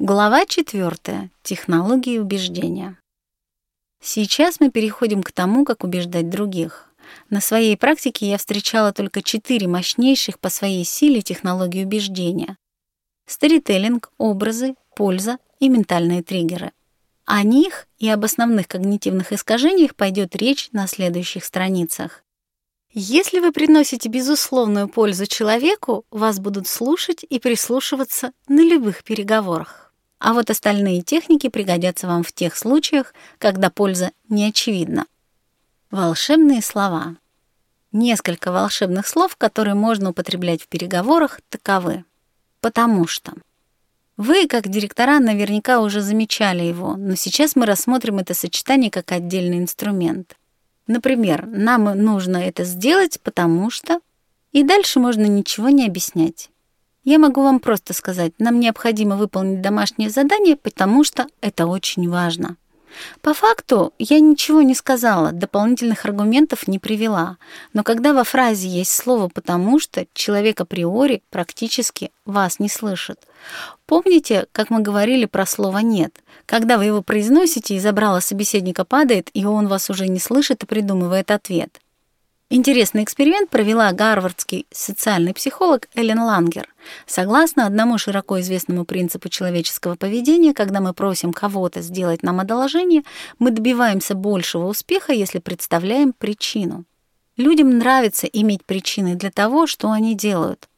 Глава 4. Технологии убеждения. Сейчас мы переходим к тому, как убеждать других. На своей практике я встречала только четыре мощнейших по своей силе технологии убеждения. Сторителлинг, образы, польза и ментальные триггеры. О них и об основных когнитивных искажениях пойдет речь на следующих страницах. Если вы приносите безусловную пользу человеку, вас будут слушать и прислушиваться на любых переговорах. А вот остальные техники пригодятся вам в тех случаях, когда польза не очевидна. Волшебные слова. Несколько волшебных слов, которые можно употреблять в переговорах, таковы. Потому что. Вы, как директора, наверняка уже замечали его, но сейчас мы рассмотрим это сочетание как отдельный инструмент. Например, нам нужно это сделать, потому что... И дальше можно ничего не объяснять. Я могу вам просто сказать, нам необходимо выполнить домашнее задание, потому что это очень важно. По факту я ничего не сказала, дополнительных аргументов не привела, но когда во фразе есть слово «потому что», человек априори практически вас не слышит. Помните, как мы говорили про слово «нет»? Когда вы его произносите, и забрало собеседника падает, и он вас уже не слышит и придумывает ответ. Интересный эксперимент провела гарвардский социальный психолог Эллен Лангер. Согласно одному широко известному принципу человеческого поведения, когда мы просим кого-то сделать нам одолжение, мы добиваемся большего успеха, если представляем причину. Людям нравится иметь причины для того, что они делают.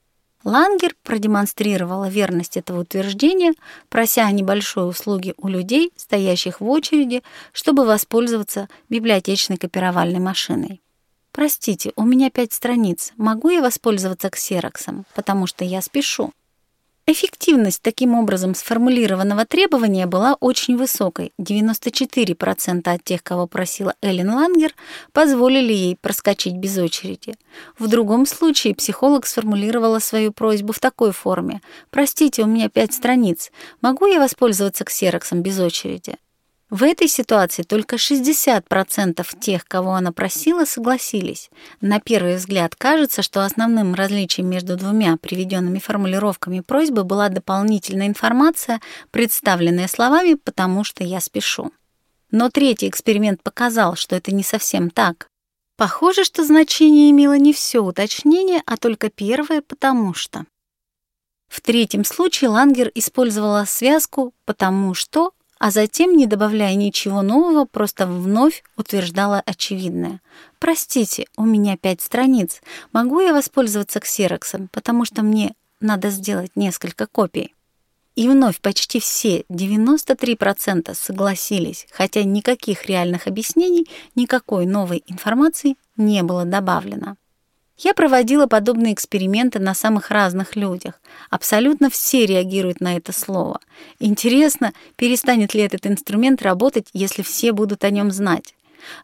Лангер продемонстрировала верность этого утверждения, прося о небольшой услуге у людей, стоящих в очереди, чтобы воспользоваться библиотечной копировальной машиной. «Простите, у меня пять страниц. Могу я воспользоваться ксероксом? Потому что я спешу». Эффективность таким образом сформулированного требования была очень высокой. 94% от тех, кого просила Эллен Лангер, позволили ей проскочить без очереди. В другом случае психолог сформулировала свою просьбу в такой форме. «Простите, у меня пять страниц. Могу я воспользоваться ксероксом без очереди?» В этой ситуации только 60% тех, кого она просила, согласились. На первый взгляд кажется, что основным различием между двумя приведенными формулировками просьбы была дополнительная информация, представленная словами «потому что я спешу». Но третий эксперимент показал, что это не совсем так. Похоже, что значение имело не все уточнение, а только первое «потому что». В третьем случае Лангер использовала связку «потому что» а затем, не добавляя ничего нового, просто вновь утверждала очевидное. «Простите, у меня пять страниц. Могу я воспользоваться ксероксом, потому что мне надо сделать несколько копий?» И вновь почти все, 93% согласились, хотя никаких реальных объяснений, никакой новой информации не было добавлено. Я проводила подобные эксперименты на самых разных людях. Абсолютно все реагируют на это слово. Интересно, перестанет ли этот инструмент работать, если все будут о нем знать.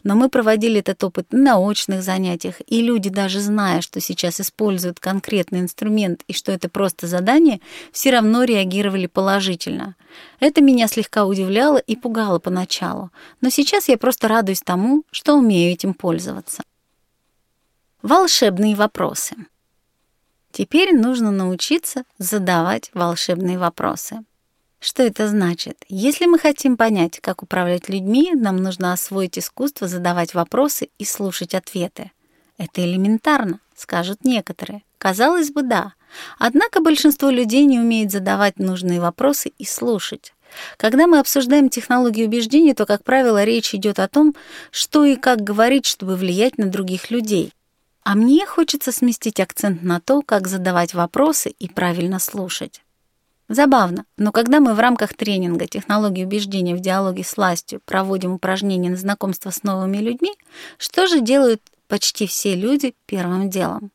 Но мы проводили этот опыт на очных занятиях, и люди, даже зная, что сейчас используют конкретный инструмент и что это просто задание, все равно реагировали положительно. Это меня слегка удивляло и пугало поначалу, но сейчас я просто радуюсь тому, что умею этим пользоваться. Волшебные вопросы. Теперь нужно научиться задавать волшебные вопросы. Что это значит? Если мы хотим понять, как управлять людьми, нам нужно освоить искусство задавать вопросы и слушать ответы. Это элементарно, скажут некоторые. Казалось бы, да. Однако большинство людей не умеет задавать нужные вопросы и слушать. Когда мы обсуждаем технологии убеждений, то, как правило, речь идет о том, что и как говорить, чтобы влиять на других людей. А мне хочется сместить акцент на то, как задавать вопросы и правильно слушать. Забавно, но когда мы в рамках тренинга «Технологии убеждения в диалоге с властью» проводим упражнения на знакомство с новыми людьми, что же делают почти все люди первым делом?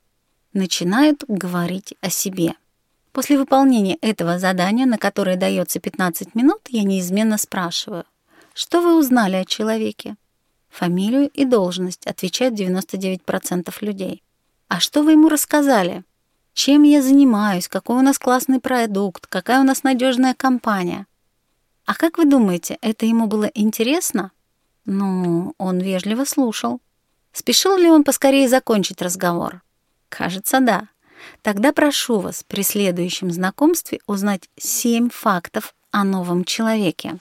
Начинают говорить о себе. После выполнения этого задания, на которое дается 15 минут, я неизменно спрашиваю, что вы узнали о человеке? Фамилию и должность отвечают 99% людей. А что вы ему рассказали? Чем я занимаюсь? Какой у нас классный продукт? Какая у нас надежная компания? А как вы думаете, это ему было интересно? Ну, он вежливо слушал. Спешил ли он поскорее закончить разговор? Кажется, да. Тогда прошу вас при следующем знакомстве узнать семь фактов о новом человеке.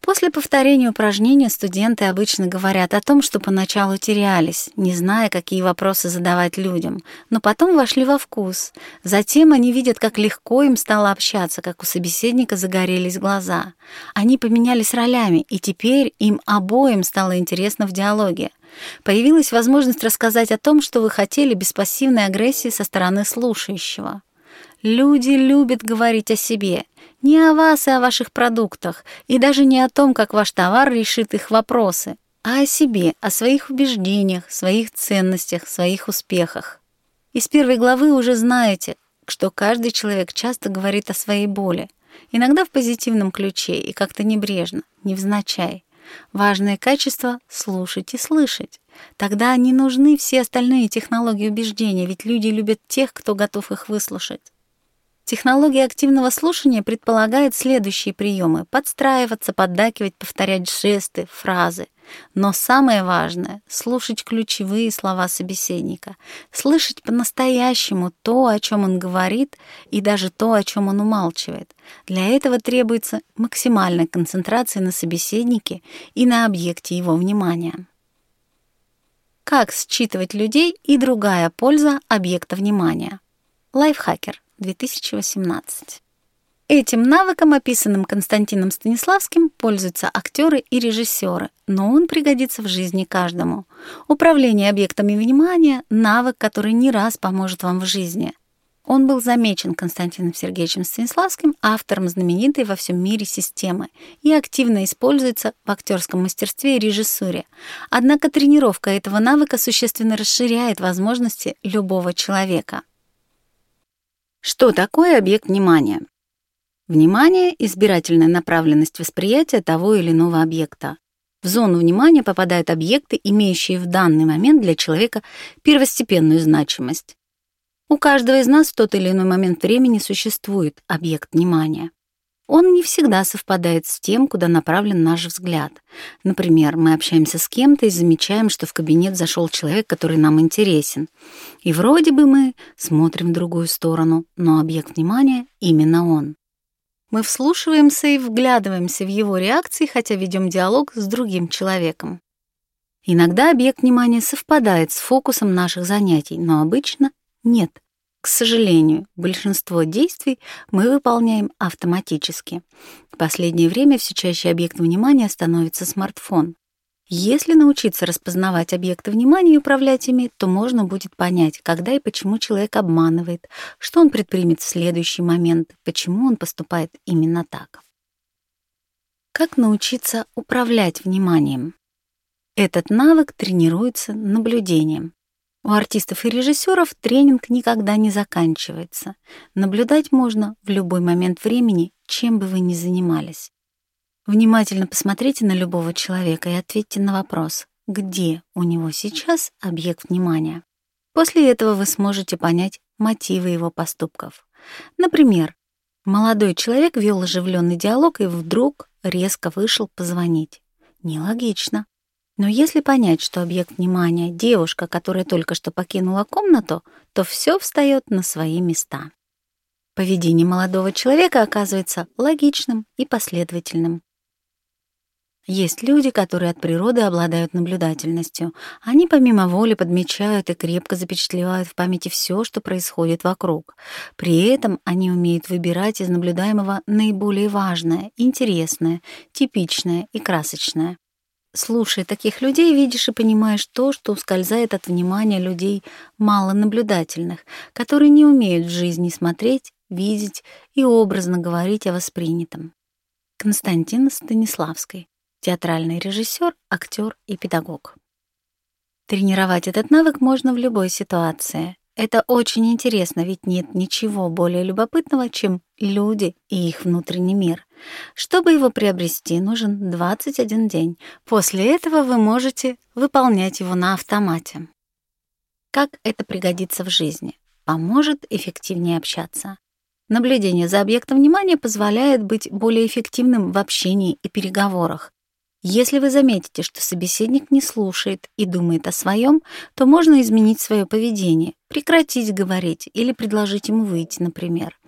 После повторения упражнения студенты обычно говорят о том, что поначалу терялись, не зная, какие вопросы задавать людям, но потом вошли во вкус. Затем они видят, как легко им стало общаться, как у собеседника загорелись глаза. Они поменялись ролями, и теперь им обоим стало интересно в диалоге. Появилась возможность рассказать о том, что вы хотели без пассивной агрессии со стороны слушающего. Люди любят говорить о себе, не о вас и о ваших продуктах, и даже не о том, как ваш товар решит их вопросы, а о себе, о своих убеждениях, своих ценностях, своих успехах. Из первой главы уже знаете, что каждый человек часто говорит о своей боли, иногда в позитивном ключе и как-то небрежно, невзначай. Важное качество — слушать и слышать. Тогда не нужны все остальные технологии убеждения, ведь люди любят тех, кто готов их выслушать. Технология активного слушания предполагает следующие приемы — подстраиваться, поддакивать, повторять жесты, фразы. Но самое важное — слушать ключевые слова собеседника, слышать по-настоящему то, о чем он говорит, и даже то, о чем он умалчивает. Для этого требуется максимальная концентрация на собеседнике и на объекте его внимания. Как считывать людей и другая польза объекта внимания. Лайфхакер. 2018. Этим навыком, описанным Константином Станиславским, пользуются актеры и режиссеры, но он пригодится в жизни каждому. Управление объектами внимания — навык, который не раз поможет вам в жизни. Он был замечен Константином Сергеевичем Станиславским, автором знаменитой во всем мире системы, и активно используется в актерском мастерстве и режиссуре. Однако тренировка этого навыка существенно расширяет возможности любого человека. Что такое объект внимания? Внимание — избирательная направленность восприятия того или иного объекта. В зону внимания попадают объекты, имеющие в данный момент для человека первостепенную значимость. У каждого из нас в тот или иной момент времени существует объект внимания. Он не всегда совпадает с тем, куда направлен наш взгляд. Например, мы общаемся с кем-то и замечаем, что в кабинет зашел человек, который нам интересен. И вроде бы мы смотрим в другую сторону, но объект внимания — именно он. Мы вслушиваемся и вглядываемся в его реакции, хотя ведем диалог с другим человеком. Иногда объект внимания совпадает с фокусом наших занятий, но обычно нет. К сожалению, большинство действий мы выполняем автоматически. В последнее время все чаще объектом внимания становится смартфон. Если научиться распознавать объекты внимания и управлять ими, то можно будет понять, когда и почему человек обманывает, что он предпримет в следующий момент, почему он поступает именно так. Как научиться управлять вниманием? Этот навык тренируется наблюдением. У артистов и режиссеров тренинг никогда не заканчивается. Наблюдать можно в любой момент времени, чем бы вы ни занимались. Внимательно посмотрите на любого человека и ответьте на вопрос, где у него сейчас объект внимания. После этого вы сможете понять мотивы его поступков. Например, молодой человек вел оживленный диалог и вдруг резко вышел позвонить. Нелогично. Но если понять, что объект внимания — девушка, которая только что покинула комнату, то все встает на свои места. Поведение молодого человека оказывается логичным и последовательным. Есть люди, которые от природы обладают наблюдательностью. Они помимо воли подмечают и крепко запечатлевают в памяти все, что происходит вокруг. При этом они умеют выбирать из наблюдаемого наиболее важное, интересное, типичное и красочное. Слушая таких людей, видишь и понимаешь то, что ускользает от внимания людей малонаблюдательных, которые не умеют в жизни смотреть, видеть и образно говорить о воспринятом. Константин Станиславский, театральный режиссер, актер и педагог. Тренировать этот навык можно в любой ситуации. Это очень интересно, ведь нет ничего более любопытного, чем люди и их внутренний мир. Чтобы его приобрести, нужен 21 день. После этого вы можете выполнять его на автомате. Как это пригодится в жизни? Поможет эффективнее общаться. Наблюдение за объектом внимания позволяет быть более эффективным в общении и переговорах. Если вы заметите, что собеседник не слушает и думает о своем, то можно изменить свое поведение, прекратить говорить или предложить ему выйти, например.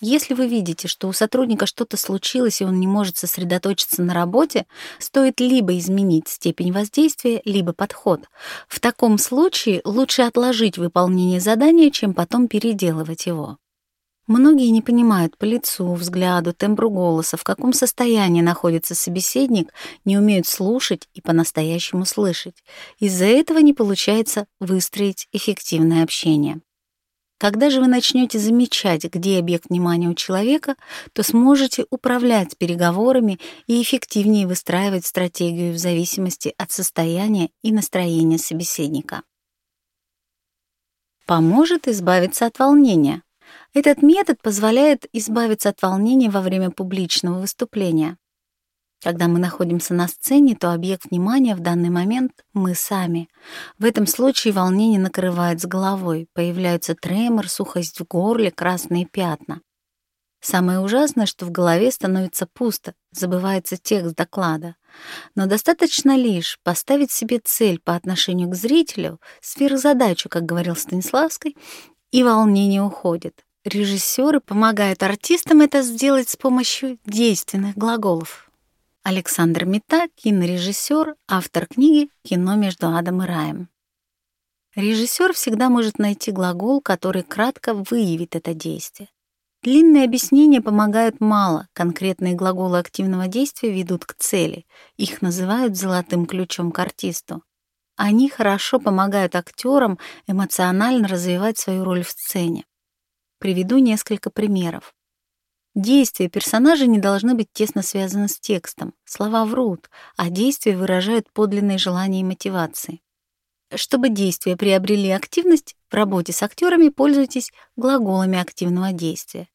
Если вы видите, что у сотрудника что-то случилось и он не может сосредоточиться на работе, стоит либо изменить степень воздействия, либо подход. В таком случае лучше отложить выполнение задания, чем потом переделывать его. Многие не понимают по лицу, взгляду, тембру голоса, в каком состоянии находится собеседник, не умеют слушать и по-настоящему слышать. Из-за этого не получается выстроить эффективное общение. Когда же вы начнете замечать, где объект внимания у человека, то сможете управлять переговорами и эффективнее выстраивать стратегию в зависимости от состояния и настроения собеседника. Поможет избавиться от волнения. Этот метод позволяет избавиться от волнения во время публичного выступления. Когда мы находимся на сцене, то объект внимания в данный момент — мы сами. В этом случае волнение накрывает с головой, появляются тремор, сухость в горле, красные пятна. Самое ужасное, что в голове становится пусто, забывается текст доклада. Но достаточно лишь поставить себе цель по отношению к зрителю, сверхзадачу, как говорил Станиславский, и волнение уходит. Режиссеры помогают артистам это сделать с помощью действенных глаголов. Александр Мета, кинорежиссер, автор книги «Кино между адом и раем». Режиссер всегда может найти глагол, который кратко выявит это действие. Длинные объяснения помогают мало, конкретные глаголы активного действия ведут к цели. Их называют золотым ключом к артисту. Они хорошо помогают актерам эмоционально развивать свою роль в сцене. Приведу несколько примеров. Действия персонажа не должны быть тесно связаны с текстом. Слова врут, а действия выражают подлинные желания и мотивации. Чтобы действия приобрели активность, в работе с актерами пользуйтесь глаголами активного действия.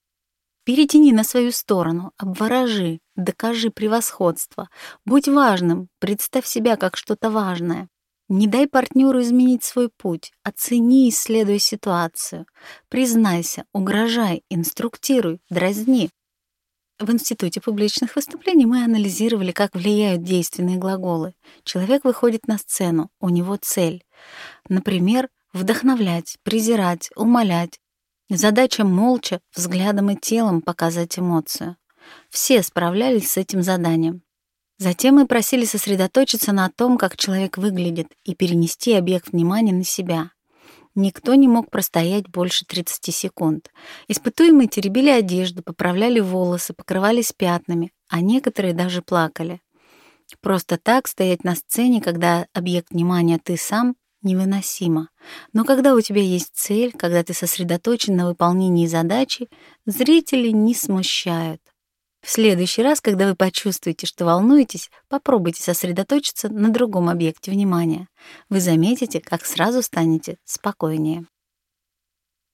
Перетяни на свою сторону, обворожи, докажи превосходство. Будь важным, представь себя как что-то важное. Не дай партнеру изменить свой путь, оцени и исследуй ситуацию. Признайся, угрожай, инструктируй, дразни. В Институте публичных выступлений мы анализировали, как влияют действенные глаголы. Человек выходит на сцену, у него цель. Например, вдохновлять, презирать, умолять. Задача молча, взглядом и телом показать эмоцию. Все справлялись с этим заданием. Затем мы просили сосредоточиться на том, как человек выглядит, и перенести объект внимания на себя. Никто не мог простоять больше 30 секунд. Испытуемые теребили одежду, поправляли волосы, покрывались пятнами, а некоторые даже плакали. Просто так стоять на сцене, когда объект внимания ты сам, невыносимо. Но когда у тебя есть цель, когда ты сосредоточен на выполнении задачи, зрители не смущают. В следующий раз, когда вы почувствуете, что волнуетесь, попробуйте сосредоточиться на другом объекте внимания. Вы заметите, как сразу станете спокойнее.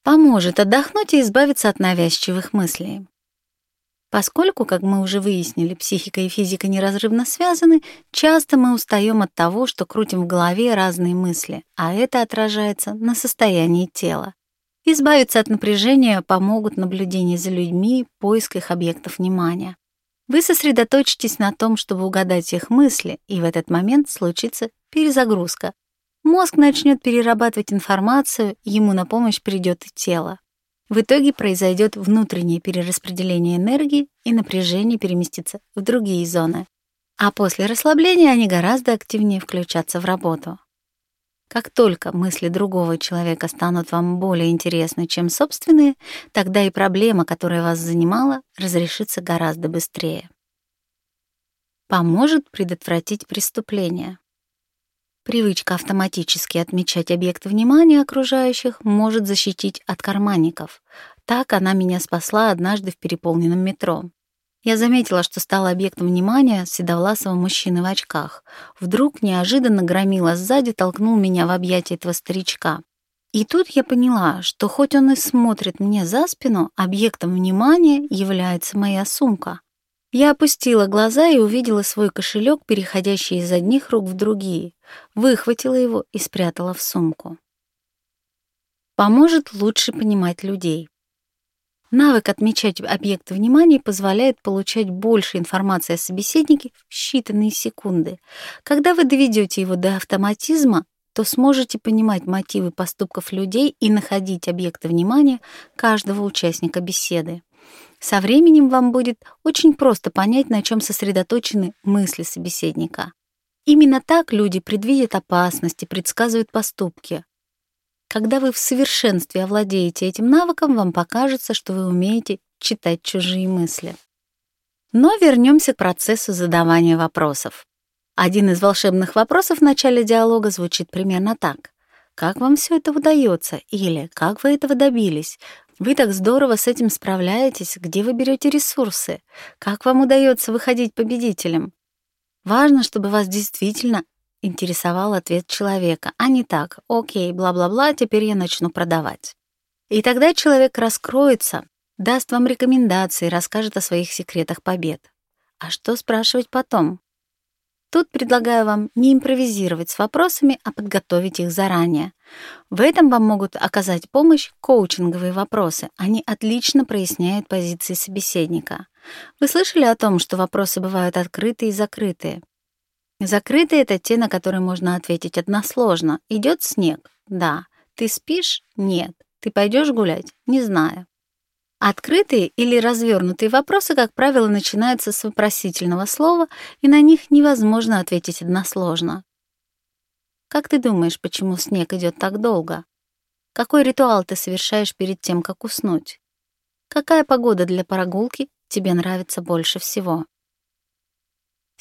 Поможет отдохнуть и избавиться от навязчивых мыслей. Поскольку, как мы уже выяснили, психика и физика неразрывно связаны, часто мы устаем от того, что крутим в голове разные мысли, а это отражается на состоянии тела. Избавиться от напряжения помогут наблюдения за людьми, поиск их объектов внимания. Вы сосредоточитесь на том, чтобы угадать их мысли, и в этот момент случится перезагрузка. Мозг начнет перерабатывать информацию, ему на помощь придет и тело. В итоге произойдет внутреннее перераспределение энергии, и напряжение переместится в другие зоны. А после расслабления они гораздо активнее включатся в работу. Как только мысли другого человека станут вам более интересны, чем собственные, тогда и проблема, которая вас занимала, разрешится гораздо быстрее. Поможет предотвратить преступление. Привычка автоматически отмечать объекты внимания окружающих может защитить от карманников. Так она меня спасла однажды в переполненном метро. Я заметила, что стала объектом внимания седовласого мужчины в очках. Вдруг неожиданно громила сзади толкнул меня в объятия этого старичка. И тут я поняла, что хоть он и смотрит мне за спину, объектом внимания является моя сумка. Я опустила глаза и увидела свой кошелек, переходящий из одних рук в другие, выхватила его и спрятала в сумку. Поможет лучше понимать людей. Навык отмечать объекты внимания позволяет получать больше информации о собеседнике в считанные секунды. Когда вы доведете его до автоматизма, то сможете понимать мотивы поступков людей и находить объекты внимания каждого участника беседы. Со временем вам будет очень просто понять, на чем сосредоточены мысли собеседника. Именно так люди предвидят опасности, предсказывают поступки. Когда вы в совершенстве овладеете этим навыком, вам покажется, что вы умеете читать чужие мысли. Но вернемся к процессу задавания вопросов. Один из волшебных вопросов в начале диалога звучит примерно так. «Как вам все это удается?» или «Как вы этого добились?» «Вы так здорово с этим справляетесь. Где вы берете ресурсы? Как вам удается выходить победителем?» Важно, чтобы вас действительно интересовал ответ человека, а не так «Окей, бла-бла-бла, теперь я начну продавать». И тогда человек раскроется, даст вам рекомендации, расскажет о своих секретах побед. А что спрашивать потом? Тут предлагаю вам не импровизировать с вопросами, а подготовить их заранее. В этом вам могут оказать помощь коучинговые вопросы. Они отлично проясняют позиции собеседника. Вы слышали о том, что вопросы бывают открытые и закрытые? Закрытые — это те, на которые можно ответить односложно. Идет снег? Да. Ты спишь? Нет. Ты пойдешь гулять? Не знаю. Открытые или развернутые вопросы, как правило, начинаются с вопросительного слова, и на них невозможно ответить односложно. Как ты думаешь, почему снег идет так долго? Какой ритуал ты совершаешь перед тем, как уснуть? Какая погода для прогулки тебе нравится больше всего?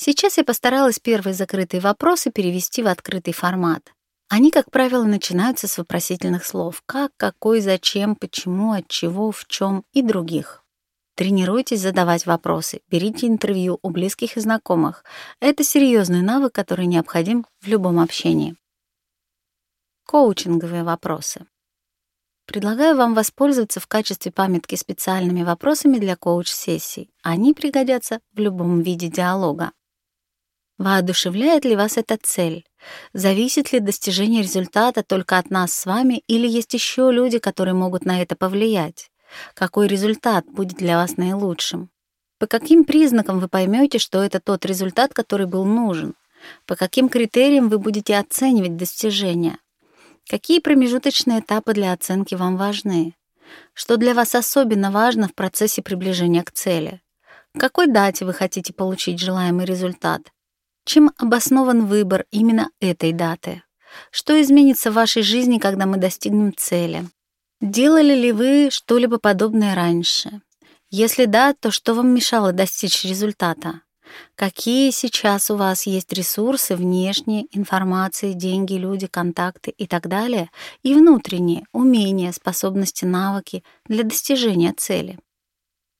Сейчас я постаралась первые закрытые вопросы перевести в открытый формат. Они, как правило, начинаются с вопросительных слов «как», «какой», «зачем», «почему», «от чего», «в чем» и других. Тренируйтесь задавать вопросы, берите интервью у близких и знакомых. Это серьезный навык, который необходим в любом общении. Коучинговые вопросы. Предлагаю вам воспользоваться в качестве памятки специальными вопросами для коуч-сессий. Они пригодятся в любом виде диалога. Воодушевляет ли вас эта цель? Зависит ли достижение результата только от нас с вами или есть еще люди, которые могут на это повлиять? Какой результат будет для вас наилучшим? По каким признакам вы поймете, что это тот результат, который был нужен? По каким критериям вы будете оценивать достижения? Какие промежуточные этапы для оценки вам важны? Что для вас особенно важно в процессе приближения к цели? К какой дате вы хотите получить желаемый результат? Чем обоснован выбор именно этой даты? Что изменится в вашей жизни, когда мы достигнем цели? Делали ли вы что-либо подобное раньше? Если да, то что вам мешало достичь результата? Какие сейчас у вас есть ресурсы внешние, информации, деньги, люди, контакты и так далее, и внутренние, умения, способности, навыки для достижения цели?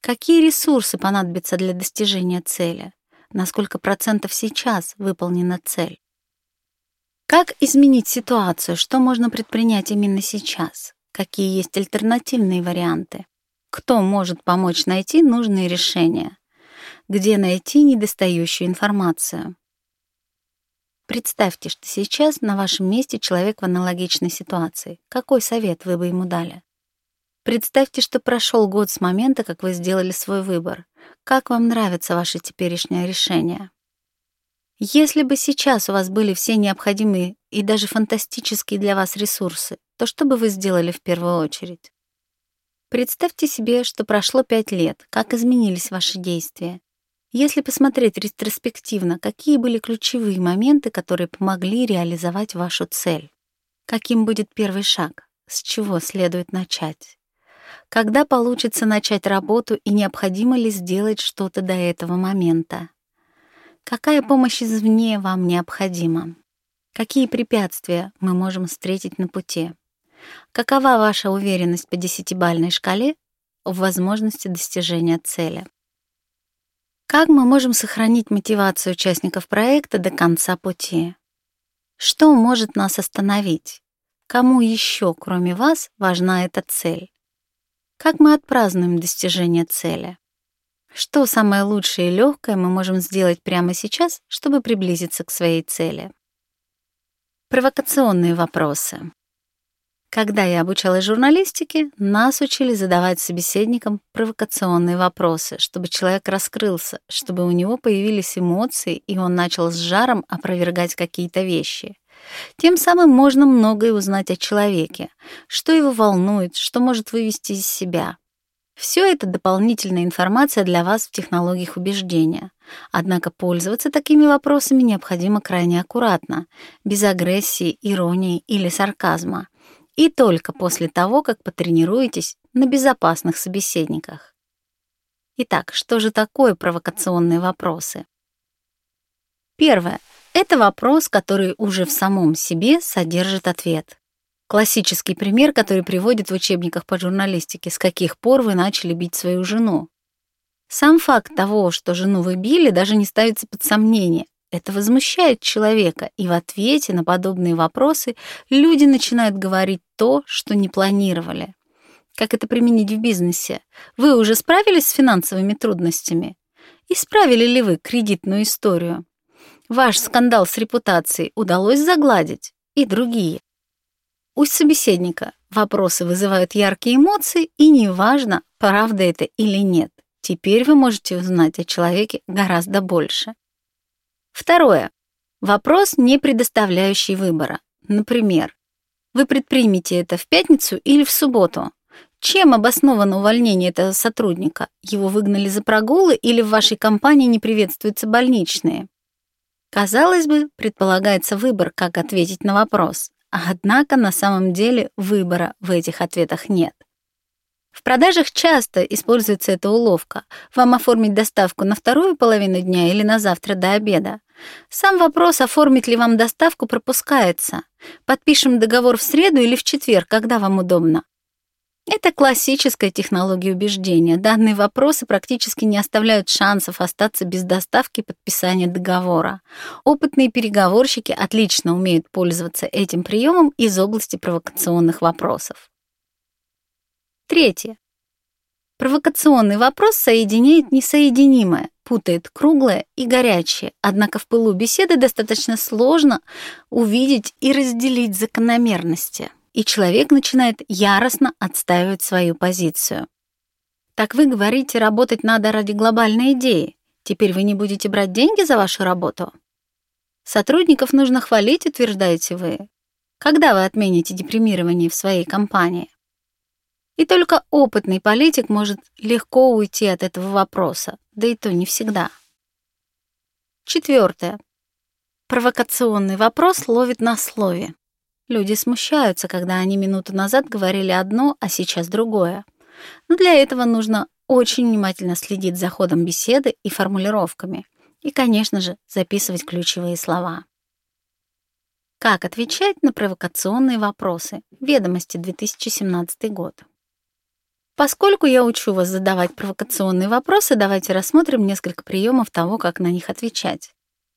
Какие ресурсы понадобятся для достижения цели? На сколько процентов сейчас выполнена цель. Как изменить ситуацию, что можно предпринять именно сейчас? Какие есть альтернативные варианты? Кто может помочь найти нужные решения? Где найти недостающую информацию? Представьте, что сейчас на вашем месте человек в аналогичной ситуации. Какой совет вы бы ему дали? Представьте, что прошел год с момента, как вы сделали свой выбор. Как вам нравится ваше теперешнее решение? Если бы сейчас у вас были все необходимые и даже фантастические для вас ресурсы, то что бы вы сделали в первую очередь? Представьте себе, что прошло пять лет, как изменились ваши действия. Если посмотреть ретроспективно, какие были ключевые моменты, которые помогли реализовать вашу цель? Каким будет первый шаг? С чего следует начать? Когда получится начать работу и необходимо ли сделать что-то до этого момента? Какая помощь извне вам необходима? Какие препятствия мы можем встретить на пути? Какова ваша уверенность по десятибальной шкале в возможности достижения цели? Как мы можем сохранить мотивацию участников проекта до конца пути? Что может нас остановить? Кому еще, кроме вас, важна эта цель? Как мы отпразднуем достижение цели? Что самое лучшее и легкое мы можем сделать прямо сейчас, чтобы приблизиться к своей цели? Провокационные вопросы. Когда я обучалась журналистике, нас учили задавать собеседникам провокационные вопросы, чтобы человек раскрылся, чтобы у него появились эмоции, и он начал с жаром опровергать какие-то вещи. Тем самым можно многое узнать о человеке, что его волнует, что может вывести из себя. Все это дополнительная информация для вас в технологиях убеждения. Однако пользоваться такими вопросами необходимо крайне аккуратно, без агрессии, иронии или сарказма и только после того, как потренируетесь на безопасных собеседниках. Итак, что же такое провокационные вопросы? Первое. Это вопрос, который уже в самом себе содержит ответ. Классический пример, который приводят в учебниках по журналистике, с каких пор вы начали бить свою жену. Сам факт того, что жену вы били, даже не ставится под сомнение, это возмущает человека, и в ответе на подобные вопросы люди начинают говорить то, что не планировали. Как это применить в бизнесе? Вы уже справились с финансовыми трудностями? Исправили ли вы кредитную историю? Ваш скандал с репутацией удалось загладить? И другие. У собеседника вопросы вызывают яркие эмоции, и неважно, правда это или нет. Теперь вы можете узнать о человеке гораздо больше. Второе. Вопрос, не предоставляющий выбора. Например, вы предпримете это в пятницу или в субботу? Чем обосновано увольнение этого сотрудника? Его выгнали за прогулы или в вашей компании не приветствуются больничные? Казалось бы, предполагается выбор, как ответить на вопрос. Однако на самом деле выбора в этих ответах нет. В продажах часто используется эта уловка. Вам оформить доставку на вторую половину дня или на завтра до обеда. Сам вопрос, оформить ли вам доставку, пропускается. Подпишем договор в среду или в четверг, когда вам удобно. Это классическая технология убеждения. Данные вопросы практически не оставляют шансов остаться без доставки подписания договора. Опытные переговорщики отлично умеют пользоваться этим приемом из области провокационных вопросов. Третье. Провокационный вопрос соединяет несоединимое, путает круглое и горячее, однако в пылу беседы достаточно сложно увидеть и разделить закономерности, и человек начинает яростно отстаивать свою позицию. Так вы говорите, работать надо ради глобальной идеи. Теперь вы не будете брать деньги за вашу работу? Сотрудников нужно хвалить, утверждаете вы. Когда вы отмените депримирование в своей компании? И только опытный политик может легко уйти от этого вопроса, да и то не всегда. Четвертое. Провокационный вопрос ловит на слове. Люди смущаются, когда они минуту назад говорили одно, а сейчас другое. Но для этого нужно очень внимательно следить за ходом беседы и формулировками. И, конечно же, записывать ключевые слова. Как отвечать на провокационные вопросы? Ведомости, 2017 год. Поскольку я учу вас задавать провокационные вопросы, давайте рассмотрим несколько приемов того, как на них отвечать.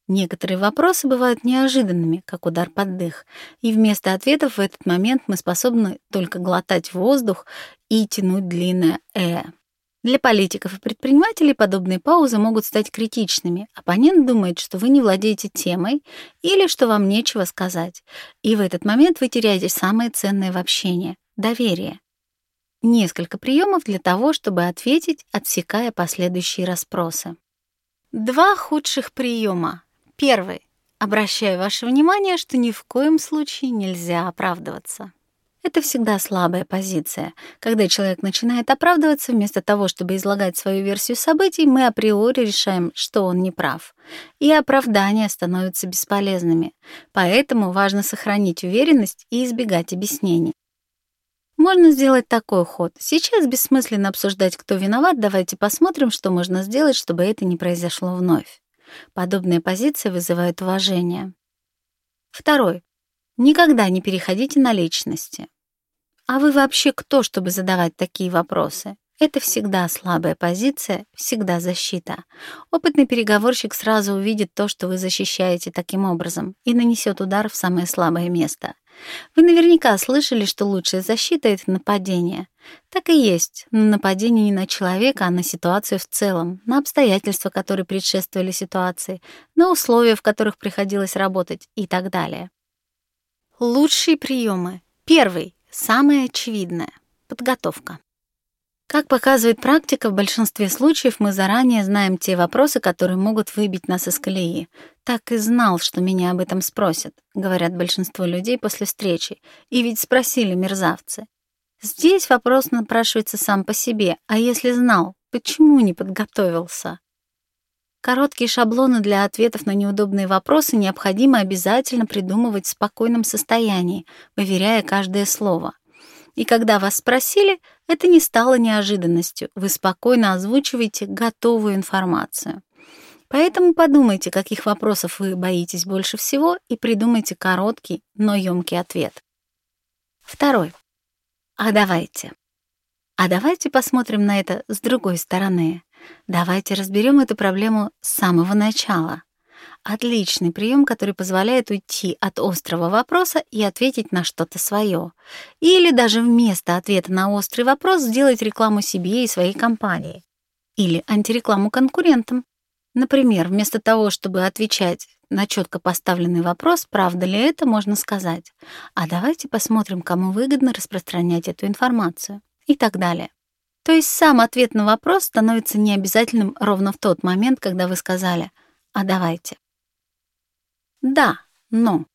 Некоторые вопросы бывают неожиданными, как удар под дых, и вместо ответов в этот момент мы способны только глотать воздух и тянуть длинное «э». Для политиков и предпринимателей подобные паузы могут стать критичными. Оппонент думает, что вы не владеете темой или что вам нечего сказать. И в этот момент вы теряете самое ценное в общении — доверие. Несколько приемов для того, чтобы ответить, отсекая последующие расспросы. Два худших приема. Первый. Обращаю ваше внимание, что ни в коем случае нельзя оправдываться. Это всегда слабая позиция. Когда человек начинает оправдываться, вместо того, чтобы излагать свою версию событий, мы априори решаем, что он не прав. И оправдания становятся бесполезными. Поэтому важно сохранить уверенность и избегать объяснений. Можно сделать такой ход. Сейчас бессмысленно обсуждать, кто виноват, давайте посмотрим, что можно сделать, чтобы это не произошло вновь. Подобная позиция вызывает уважение. Второй. Никогда не переходите на личности. А вы вообще кто, чтобы задавать такие вопросы? Это всегда слабая позиция, всегда защита. Опытный переговорщик сразу увидит то, что вы защищаете таким образом, и нанесет удар в самое слабое место. Вы наверняка слышали, что лучшая защита — это нападение. Так и есть, но нападение не на человека, а на ситуацию в целом, на обстоятельства, которые предшествовали ситуации, на условия, в которых приходилось работать и так далее. Лучшие приемы. Первый. Самое очевидное — подготовка. Как показывает практика, в большинстве случаев мы заранее знаем те вопросы, которые могут выбить нас из колеи. «Так и знал, что меня об этом спросят», — говорят большинство людей после встречи. И ведь спросили мерзавцы. Здесь вопрос напрашивается сам по себе. А если знал, почему не подготовился? Короткие шаблоны для ответов на неудобные вопросы необходимо обязательно придумывать в спокойном состоянии, выверяя каждое слово. И когда вас спросили, это не стало неожиданностью. Вы спокойно озвучиваете готовую информацию. Поэтому подумайте, каких вопросов вы боитесь больше всего, и придумайте короткий, но ёмкий ответ. Второй. А давайте. А давайте посмотрим на это с другой стороны. Давайте разберем эту проблему с самого начала. Отличный прием, который позволяет уйти от острого вопроса и ответить на что-то свое. Или даже вместо ответа на острый вопрос сделать рекламу себе и своей компании. Или антирекламу конкурентам. Например, вместо того, чтобы отвечать на четко поставленный вопрос, правда ли это, можно сказать, а давайте посмотрим, кому выгодно распространять эту информацию и так далее. То есть сам ответ на вопрос становится необязательным ровно в тот момент, когда вы сказали «а давайте». Да, но.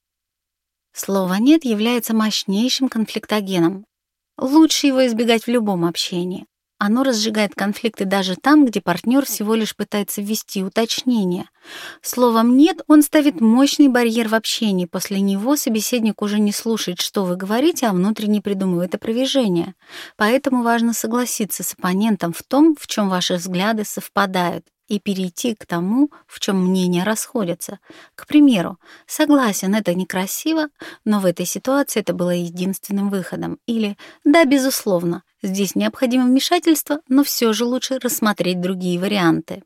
Слово «нет» является мощнейшим конфликтогеном. Лучше его избегать в любом общении. Оно разжигает конфликты даже там, где партнер всего лишь пытается ввести уточнение. Словом «нет» он ставит мощный барьер в общении. После него собеседник уже не слушает, что вы говорите, а внутренне придумывает опровержение. Поэтому важно согласиться с оппонентом в том, в чем ваши взгляды совпадают, и перейти к тому, в чем мнения расходятся. К примеру, согласен, это некрасиво, но в этой ситуации это было единственным выходом. Или «да, безусловно, здесь необходимо вмешательство, но все же лучше рассмотреть другие варианты».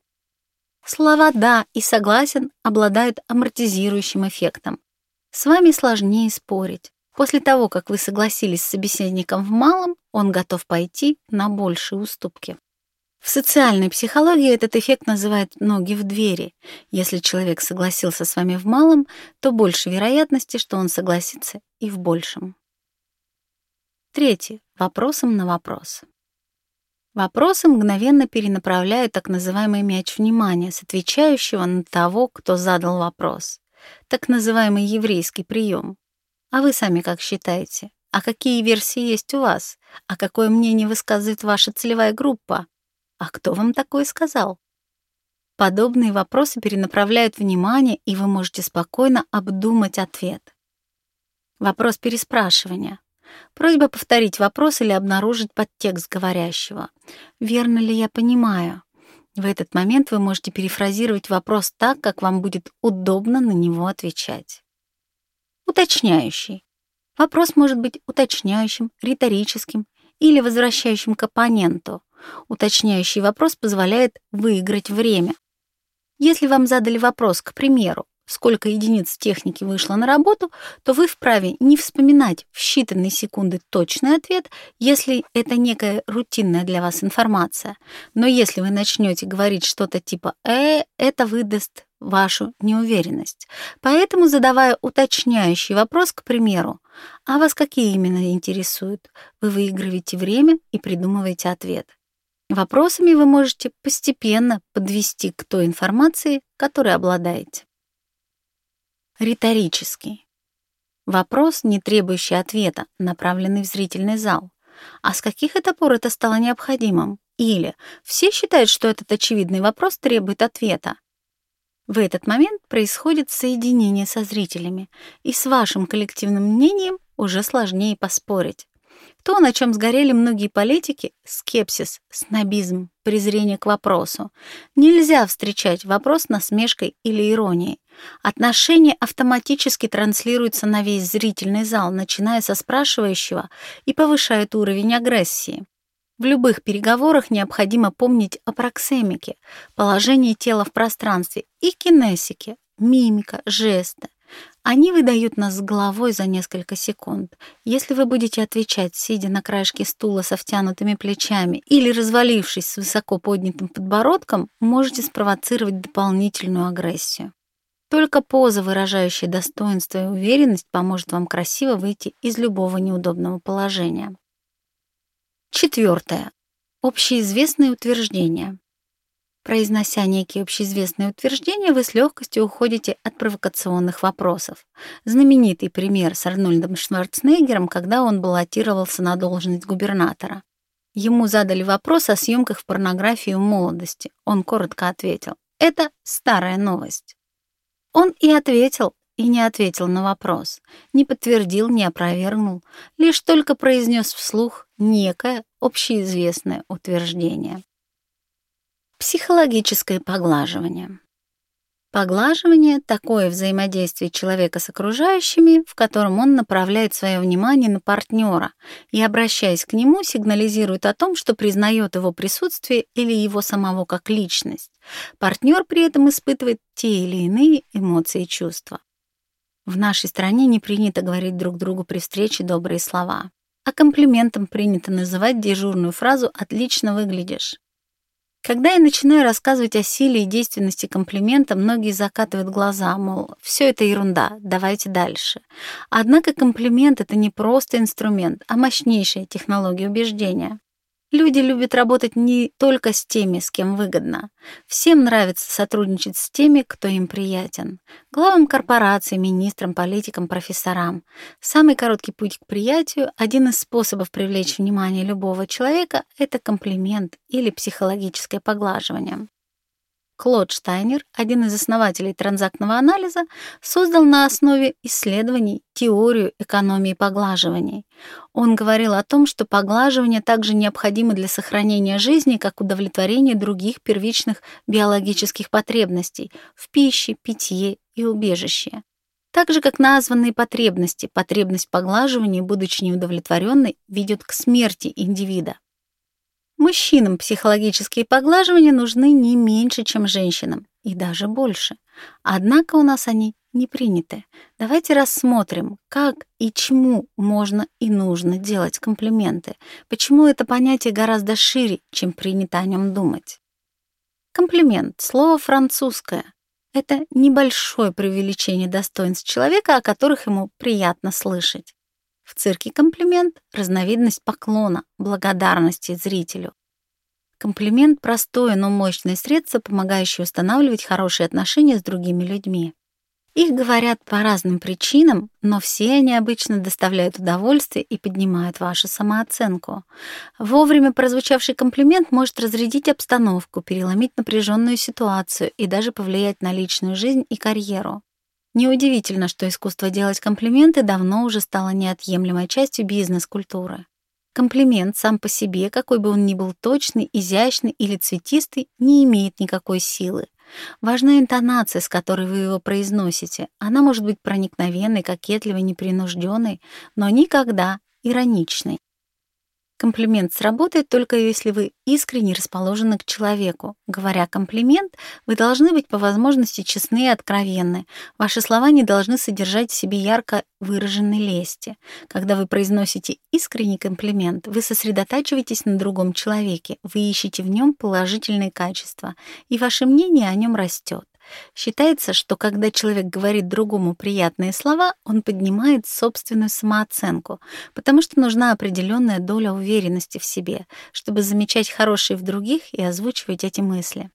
Слова «да» и «согласен» обладают амортизирующим эффектом. С вами сложнее спорить. После того, как вы согласились с собеседником в малом, он готов пойти на большие уступки. В социальной психологии этот эффект называют «ноги в двери». Если человек согласился с вами в малом, то больше вероятности, что он согласится и в большем. Третье. Вопросом на вопрос. Вопросы мгновенно перенаправляют так называемый мяч внимания с отвечающего на того, кто задал вопрос. Так называемый еврейский прием. А вы сами как считаете? А какие версии есть у вас? А какое мнение высказывает ваша целевая группа? «А кто вам такое сказал?» Подобные вопросы перенаправляют внимание, и вы можете спокойно обдумать ответ. Вопрос переспрашивания. Просьба повторить вопрос или обнаружить подтекст говорящего. Верно ли я понимаю? В этот момент вы можете перефразировать вопрос так, как вам будет удобно на него отвечать. Уточняющий. Вопрос может быть уточняющим, риторическим или возвращающим к оппоненту. Уточняющий вопрос позволяет выиграть время. Если вам задали вопрос, к примеру, сколько единиц техники вышло на работу, то вы вправе не вспоминать в считанные секунды точный ответ, если это некая рутинная для вас информация. Но если вы начнете говорить что-то типа «э», это выдаст вашу неуверенность. Поэтому, задавая уточняющий вопрос, к примеру, «А вас какие именно интересуют?», вы выигрываете время и придумываете ответ. Вопросами вы можете постепенно подвести к той информации, которой обладаете. Риторический. Вопрос, не требующий ответа, направленный в зрительный зал. А с каких это пор это стало необходимым? Или все считают, что этот очевидный вопрос требует ответа. В этот момент происходит соединение со зрителями, и с вашим коллективным мнением уже сложнее поспорить. То, на чем сгорели многие политики — скепсис, снобизм, презрение к вопросу. Нельзя встречать вопрос насмешкой или иронией. Отношение автоматически транслируется на весь зрительный зал, начиная со спрашивающего, и повышает уровень агрессии. В любых переговорах необходимо помнить о проксемике, положении тела в пространстве и кинесике, мимика, жесты. Они выдают нас с головой за несколько секунд. Если вы будете отвечать, сидя на краешке стула со втянутыми плечами или развалившись с высоко поднятым подбородком, можете спровоцировать дополнительную агрессию. Только поза, выражающая достоинство и уверенность, поможет вам красиво выйти из любого неудобного положения. Четвертое. Общеизвестные утверждения. Произнося некие общеизвестные утверждения, вы с легкостью уходите от провокационных вопросов. Знаменитый пример с Арнольдом Шварценеггером, когда он баллотировался на должность губернатора. Ему задали вопрос о съемках в порнографии в молодости. Он коротко ответил «Это старая новость». Он и ответил, и не ответил на вопрос, не подтвердил, не опровергнул, лишь только произнес вслух некое общеизвестное утверждение. Психологическое поглаживание. Поглаживание — такое взаимодействие человека с окружающими, в котором он направляет свое внимание на партнера и, обращаясь к нему, сигнализирует о том, что признает его присутствие или его самого как личность. Партнер при этом испытывает те или иные эмоции и чувства. В нашей стране не принято говорить друг другу при встрече добрые слова. А комплиментом принято называть дежурную фразу «отлично выглядишь». Когда я начинаю рассказывать о силе и действенности комплимента, многие закатывают глаза, мол, все это ерунда, давайте дальше. Однако комплимент — это не просто инструмент, а мощнейшая технология убеждения. Люди любят работать не только с теми, с кем выгодно. Всем нравится сотрудничать с теми, кто им приятен. Главам корпораций, министрам, политикам, профессорам. Самый короткий путь к приятию, один из способов привлечь внимание любого человека — это комплимент или психологическое поглаживание. Клод Штайнер, один из основателей транзактного анализа, создал на основе исследований теорию экономии поглаживаний. Он говорил о том, что поглаживание также необходимо для сохранения жизни, как удовлетворение других первичных биологических потребностей в пище, питье и убежище. Так же, как названные потребности, потребность поглаживания, будучи неудовлетворенной, ведет к смерти индивида. Мужчинам психологические поглаживания нужны не меньше, чем женщинам, и даже больше. Однако у нас они не приняты. Давайте рассмотрим, как и чему можно и нужно делать комплименты, почему это понятие гораздо шире, чем принято о нем думать. Комплимент — слово французское. Это небольшое преувеличение достоинств человека, о которых ему приятно слышать. В цирке комплимент — разновидность поклона, благодарности зрителю. Комплимент — простое, но мощное средство, помогающее устанавливать хорошие отношения с другими людьми. Их говорят по разным причинам, но все они обычно доставляют удовольствие и поднимают вашу самооценку. Вовремя прозвучавший комплимент может разрядить обстановку, переломить напряженную ситуацию и даже повлиять на личную жизнь и карьеру. Неудивительно, что искусство делать комплименты давно уже стало неотъемлемой частью бизнес-культуры. Комплимент сам по себе, какой бы он ни был точный, изящный или цветистый, не имеет никакой силы. Важна интонация, с которой вы его произносите. Она может быть проникновенной, кокетливой, непринужденной, но никогда ироничной. Комплимент сработает только если вы искренне расположены к человеку. Говоря комплимент, вы должны быть по возможности честны и откровенны. Ваши слова не должны содержать в себе ярко выраженной лести. Когда вы произносите искренний комплимент, вы сосредотачиваетесь на другом человеке, вы ищете в нем положительные качества, и ваше мнение о нем растет. Считается, что когда человек говорит другому приятные слова, он поднимает собственную самооценку, потому что нужна определенная доля уверенности в себе, чтобы замечать хорошие в других и озвучивать эти мысли.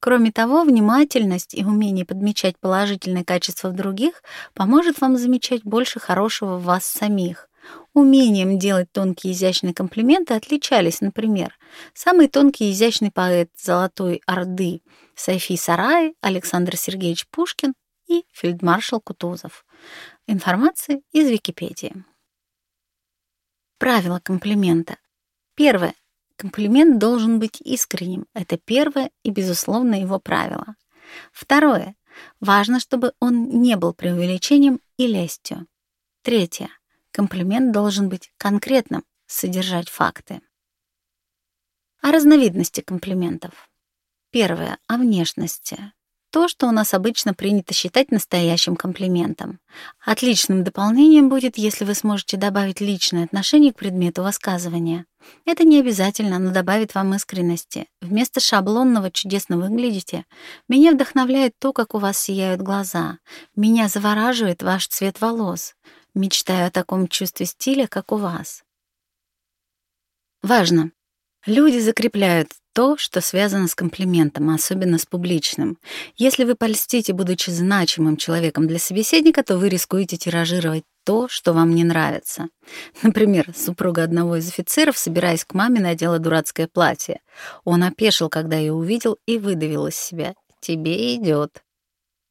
Кроме того, внимательность и умение подмечать положительные качества в других поможет вам замечать больше хорошего в вас самих. Умением делать тонкие изящные комплименты отличались, например, самый тонкий и изящный поэт Золотой Орды Сайфи Сарай, Александр Сергеевич Пушкин и фельдмаршал Кутузов. Информация из Википедии. Правила комплимента. Первое. Комплимент должен быть искренним. Это первое и, безусловно, его правило. Второе. Важно, чтобы он не был преувеличением и лестью. Третье. Комплимент должен быть конкретным, содержать факты. О разновидности комплиментов. Первое — о внешности. то, что у нас обычно принято считать настоящим комплиментом. Отличным дополнением будет, если вы сможете добавить личное отношение к предмету высказывания. Это не обязательно, но добавит вам искренности. Вместо шаблонного «чудесно выглядите» меня вдохновляет то, как у вас сияют глаза. Меня завораживает ваш цвет волос. Мечтаю о таком чувстве стиля, как у вас. Важно! Люди закрепляют то, что связано с комплиментом, особенно с публичным. Если вы польстите, будучи значимым человеком для собеседника, то вы рискуете тиражировать то, что вам не нравится. Например, супруга одного из офицеров, собираясь к маме, надела дурацкое платье. Он опешил, когда ее увидел, и выдавил из себя. «Тебе идет».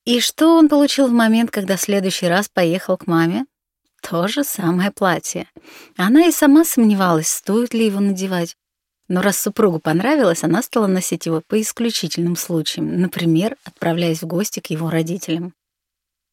И что он получил в момент, когда в следующий раз поехал к маме? То же самое платье. Она и сама сомневалась, стоит ли его надевать. Но раз супругу понравилось, она стала носить его по исключительным случаям, например, отправляясь в гости к его родителям.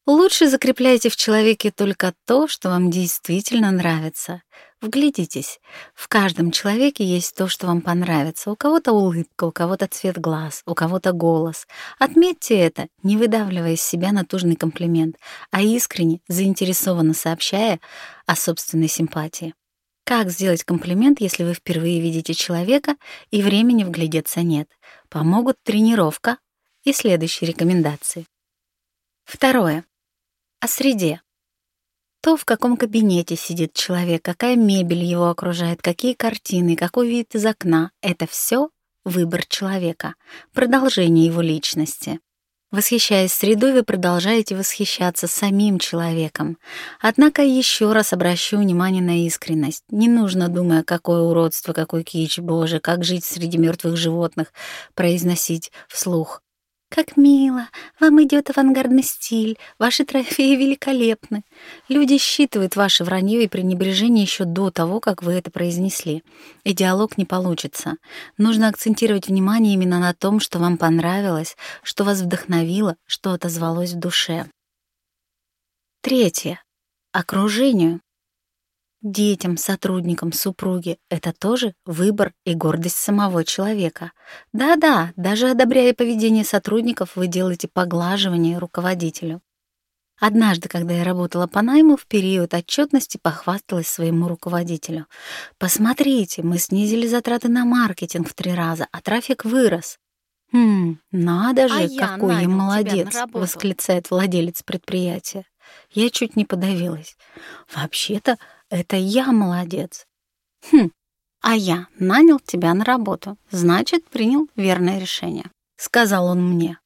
Лучше закрепляйте в человеке только то, что вам действительно нравится. Вглядитесь. В каждом человеке есть то, что вам понравится. У кого-то улыбка, у кого-то цвет глаз, у кого-то голос. Отметьте это, не выдавливая из себя натужный комплимент, а искренне, заинтересованно сообщая о собственной симпатии. Как сделать комплимент, если вы впервые видите человека и времени вглядеться нет? Помогут тренировка и следующие рекомендации. Второе. О среде. То, в каком кабинете сидит человек, какая мебель его окружает, какие картины, какой вид из окна — это все выбор человека, продолжение его личности. Восхищаясь средой, вы продолжаете восхищаться самим человеком. Однако еще раз обращу внимание на искренность. Не нужно, думая, какое уродство, какой кич, боже, как жить среди мертвых животных, произносить вслух. Как мило, вам идет авангардный стиль, ваши трофеи великолепны. Люди считывают ваше вранье и пренебрежение еще до того, как вы это произнесли. И диалог не получится. Нужно акцентировать внимание именно на том, что вам понравилось, что вас вдохновило, что отозвалось в душе. Третье. Окружению. Детям, сотрудникам, супруге — это тоже выбор и гордость самого человека. Да-да, даже одобряя поведение сотрудников, вы делаете поглаживание руководителю. Однажды, когда я работала по найму, в период отчетности похвасталась своему руководителю. «Посмотрите, мы снизили затраты на маркетинг в три раза, а трафик вырос». «Хм, надо а же, а какой я молодец!» — восклицает владелец предприятия. Я чуть не подавилась. «Вообще-то это я молодец. Хм, а я нанял тебя на работу, значит, принял верное решение, сказал он мне.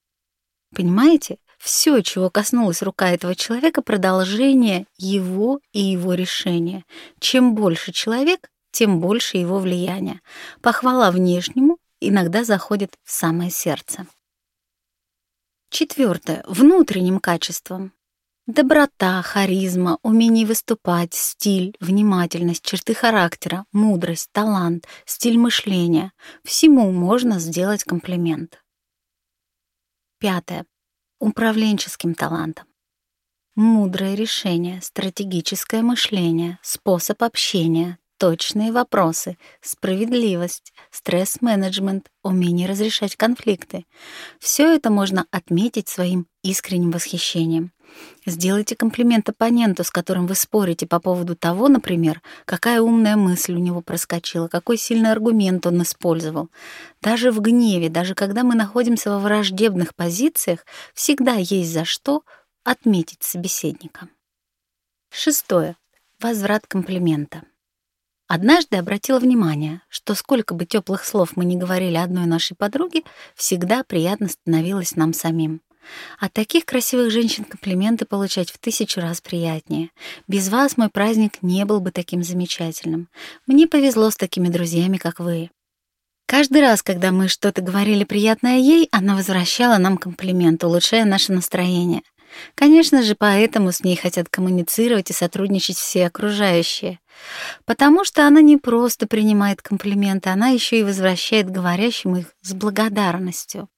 Понимаете, все, чего коснулась рука этого человека, продолжение его и его решения. Чем больше человек, тем больше его влияния. Похвала внешнему иногда заходит в самое сердце. Четвертое. Внутренним качеством. Доброта, харизма, умение выступать, стиль, внимательность, черты характера, мудрость, талант, стиль мышления — всему можно сделать комплимент. Пятое. Управленческим талантом. Мудрое решение, стратегическое мышление, способ общения, точные вопросы, справедливость, стресс-менеджмент, умение разрешать конфликты. Все это можно отметить своим искренним восхищением. Сделайте комплимент оппоненту, с которым вы спорите по поводу того, например, какая умная мысль у него проскочила, какой сильный аргумент он использовал. Даже в гневе, даже когда мы находимся во враждебных позициях, всегда есть за что отметить собеседника. Шестое. Возврат комплимента. Однажды обратила внимание, что сколько бы теплых слов мы ни говорили одной нашей подруге, всегда приятно становилось нам самим. От таких красивых женщин комплименты получать в тысячу раз приятнее. Без вас мой праздник не был бы таким замечательным. Мне повезло с такими друзьями, как вы. Каждый раз, когда мы что-то говорили приятное ей, она возвращала нам комплимент, улучшая наше настроение. Конечно же, поэтому с ней хотят коммуницировать и сотрудничать все окружающие. Потому что она не просто принимает комплименты, она еще и возвращает говорящим их с благодарностью.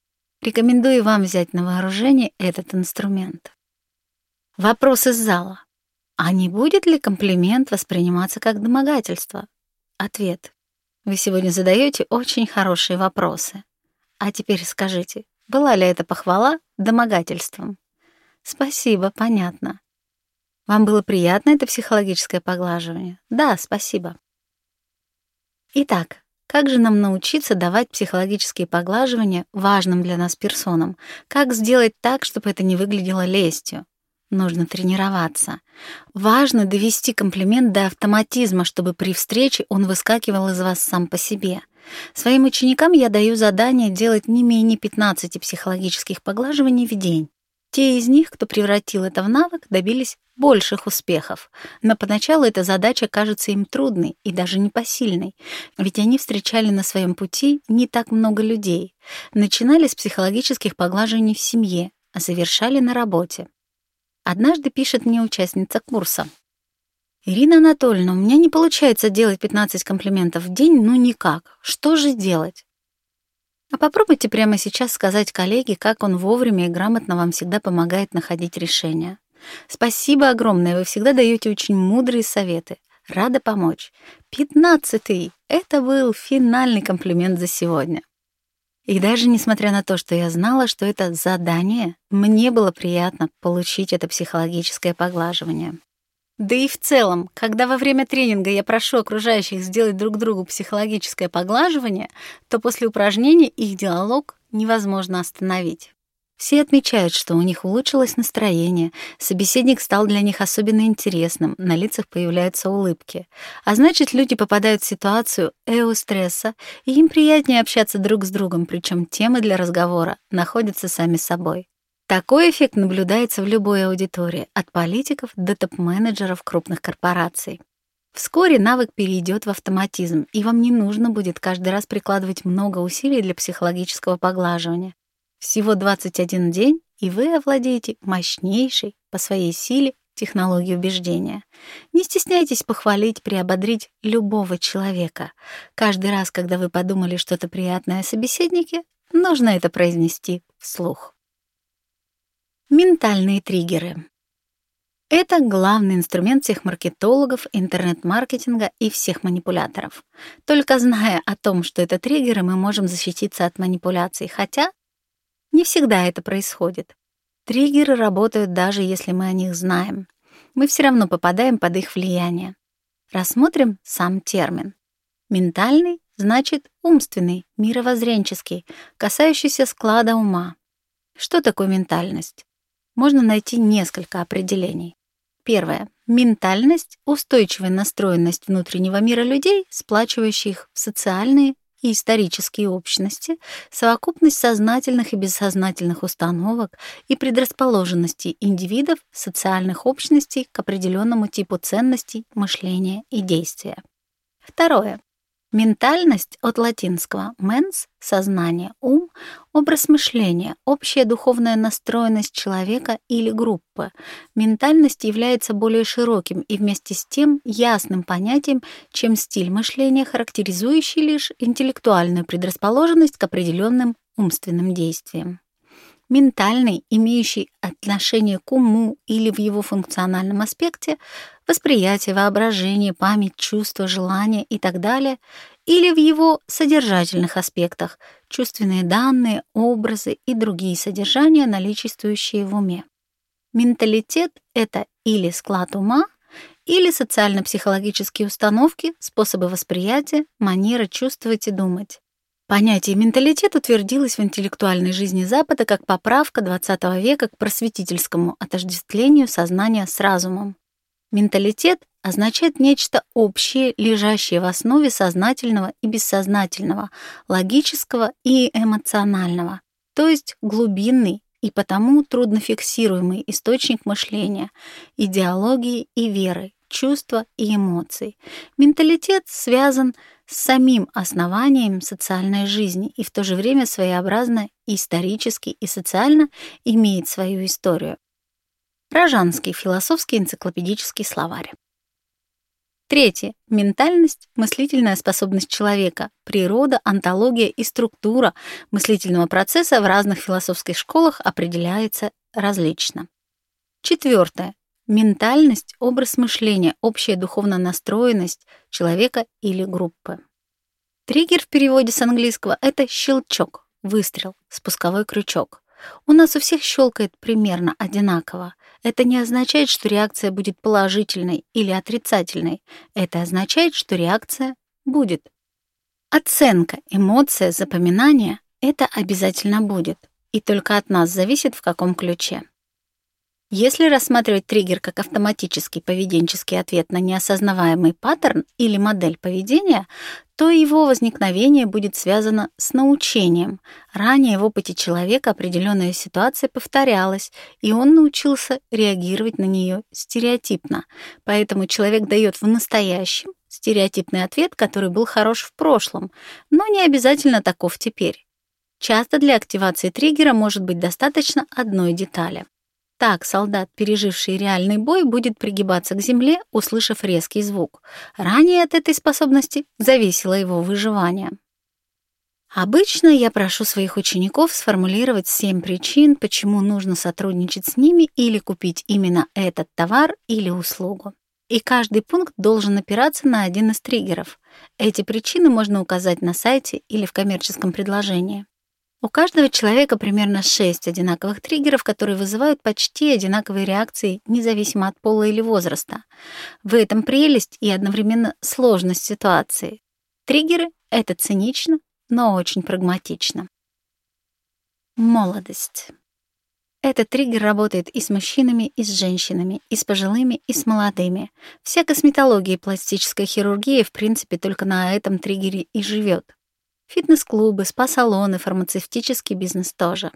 Рекомендую вам взять на вооружение этот инструмент. Вопрос из зала. А не будет ли комплимент восприниматься как домогательство? Ответ. Вы сегодня задаете очень хорошие вопросы. А теперь скажите, Была ли это похвала домогательством? Спасибо, понятно. Вам было приятно это психологическое поглаживание? Да, спасибо. Итак, как же нам научиться давать психологические поглаживания важным для нас персонам? Как сделать так, чтобы это не выглядело лестью? Нужно тренироваться. Важно довести комплимент до автоматизма, чтобы при встрече он выскакивал из вас сам по себе. Своим ученикам я даю задание делать не менее 15 психологических поглаживаний в день. Те из них, кто превратил это в навык, добились больших успехов. Но поначалу эта задача кажется им трудной и даже непосильной, ведь они встречали на своем пути не так много людей. Начинали с психологических поглаживаний в семье, а завершали на работе. Однажды пишет мне участница курса. «Ирина Анатольевна, у меня не получается делать 15 комплиментов в день, ну никак. Что же делать?» А попробуйте прямо сейчас сказать коллеге, как он вовремя и грамотно вам всегда помогает находить решения. Спасибо огромное, вы всегда даете очень мудрые советы. Рада помочь. Пятнадцатый. Это был финальный комплимент за сегодня. И даже несмотря на то, что я знала, что это задание, мне было приятно получить это психологическое поглаживание. Да и в целом, когда во время тренинга я прошу окружающих сделать друг другу психологическое поглаживание, то после упражнения их диалог невозможно остановить. Все отмечают, что у них улучшилось настроение, собеседник стал для них особенно интересным, на лицах появляются улыбки. А значит, люди попадают в ситуацию эустресса, и им приятнее общаться друг с другом, причем темы для разговора находятся сами собой. Такой эффект наблюдается в любой аудитории, от политиков до топ-менеджеров крупных корпораций. Вскоре навык перейдет в автоматизм, и вам не нужно будет каждый раз прикладывать много усилий для психологического поглаживания. Всего 21 день, и вы овладеете мощнейшей по своей силе технологией убеждения. Не стесняйтесь похвалить, приободрить любого человека. Каждый раз, когда вы подумали что-то приятное о собеседнике, нужно это произнести вслух. Ментальные триггеры. Это главный инструмент всех маркетологов, интернет-маркетинга и всех манипуляторов. Только зная о том, что это триггеры, мы можем защититься от манипуляций, хотя не всегда это происходит. Триггеры работают даже если мы о них знаем. Мы все равно попадаем под их влияние. Рассмотрим сам термин. Ментальный значит умственный, мировоззренческий, касающийся склада ума. Что такое ментальность? можно найти несколько определений. Первое. Ментальность — устойчивая настроенность внутреннего мира людей, сплачивающих в социальные и исторические общности, совокупность сознательных и бессознательных установок и предрасположенностей индивидов социальных общностей к определенному типу ценностей, мышления и действия. Второе. Ментальность от латинского «mens» — сознание, ум, образ мышления, общая духовная настроенность человека или группы. Ментальность является более широким и вместе с тем ясным понятием, чем стиль мышления, характеризующий лишь интеллектуальную предрасположенность к определенным умственным действиям ментальный, имеющий отношение к уму или в его функциональном аспекте, восприятие, воображение, память, чувства, желания и так далее, или в его содержательных аспектах, чувственные данные, образы и другие содержания, наличествующие в уме. Менталитет — это или склад ума, или социально-психологические установки, способы восприятия, манера чувствовать и думать. Понятие «менталитет» утвердилось в интеллектуальной жизни Запада как поправка XX века к просветительскому отождествлению сознания с разумом. Менталитет означает нечто общее, лежащее в основе сознательного и бессознательного, логического и эмоционального, то есть глубинный и потому труднофиксируемый источник мышления, идеологии и веры, чувства и эмоций. Менталитет связан с самим основанием социальной жизни и в то же время своеобразно исторически и социально имеет свою историю. Рожанский философский энциклопедический словарь. Третье. Ментальность — мыслительная способность человека, природа, антология и структура мыслительного процесса в разных философских школах определяется различно. Четвертое. Ментальность — образ мышления, общая духовная настроенность человека или группы. Триггер в переводе с английского — это щелчок, выстрел, спусковой крючок. У нас у всех щелкает примерно одинаково. Это не означает, что реакция будет положительной или отрицательной. Это означает, что реакция будет. Оценка, эмоция, запоминание — это обязательно будет. И только от нас зависит, в каком ключе. Если рассматривать триггер как автоматический поведенческий ответ на неосознаваемый паттерн или модель поведения, то его возникновение будет связано с научением. Ранее в опыте человека определенная ситуация повторялась, и он научился реагировать на нее стереотипно. Поэтому человек дает в настоящем стереотипный ответ, который был хорош в прошлом, но не обязательно таков теперь. Часто для активации триггера может быть достаточно одной детали. Так солдат, переживший реальный бой, будет пригибаться к земле, услышав резкий звук. Ранее от этой способности зависело его выживание. Обычно я прошу своих учеников сформулировать семь причин, почему нужно сотрудничать с ними или купить именно этот товар или услугу. И каждый пункт должен опираться на один из триггеров. Эти причины можно указать на сайте или в коммерческом предложении. У каждого человека примерно 6 одинаковых триггеров, которые вызывают почти одинаковые реакции, независимо от пола или возраста. В этом прелесть и одновременно сложность ситуации. Триггеры — это цинично, но очень прагматично. Молодость. Этот триггер работает и с мужчинами, и с женщинами, и с пожилыми, и с молодыми. Вся косметология и пластическая хирургия, в принципе, только на этом триггере и живет. Фитнес-клубы, спа-салоны, фармацевтический бизнес тоже.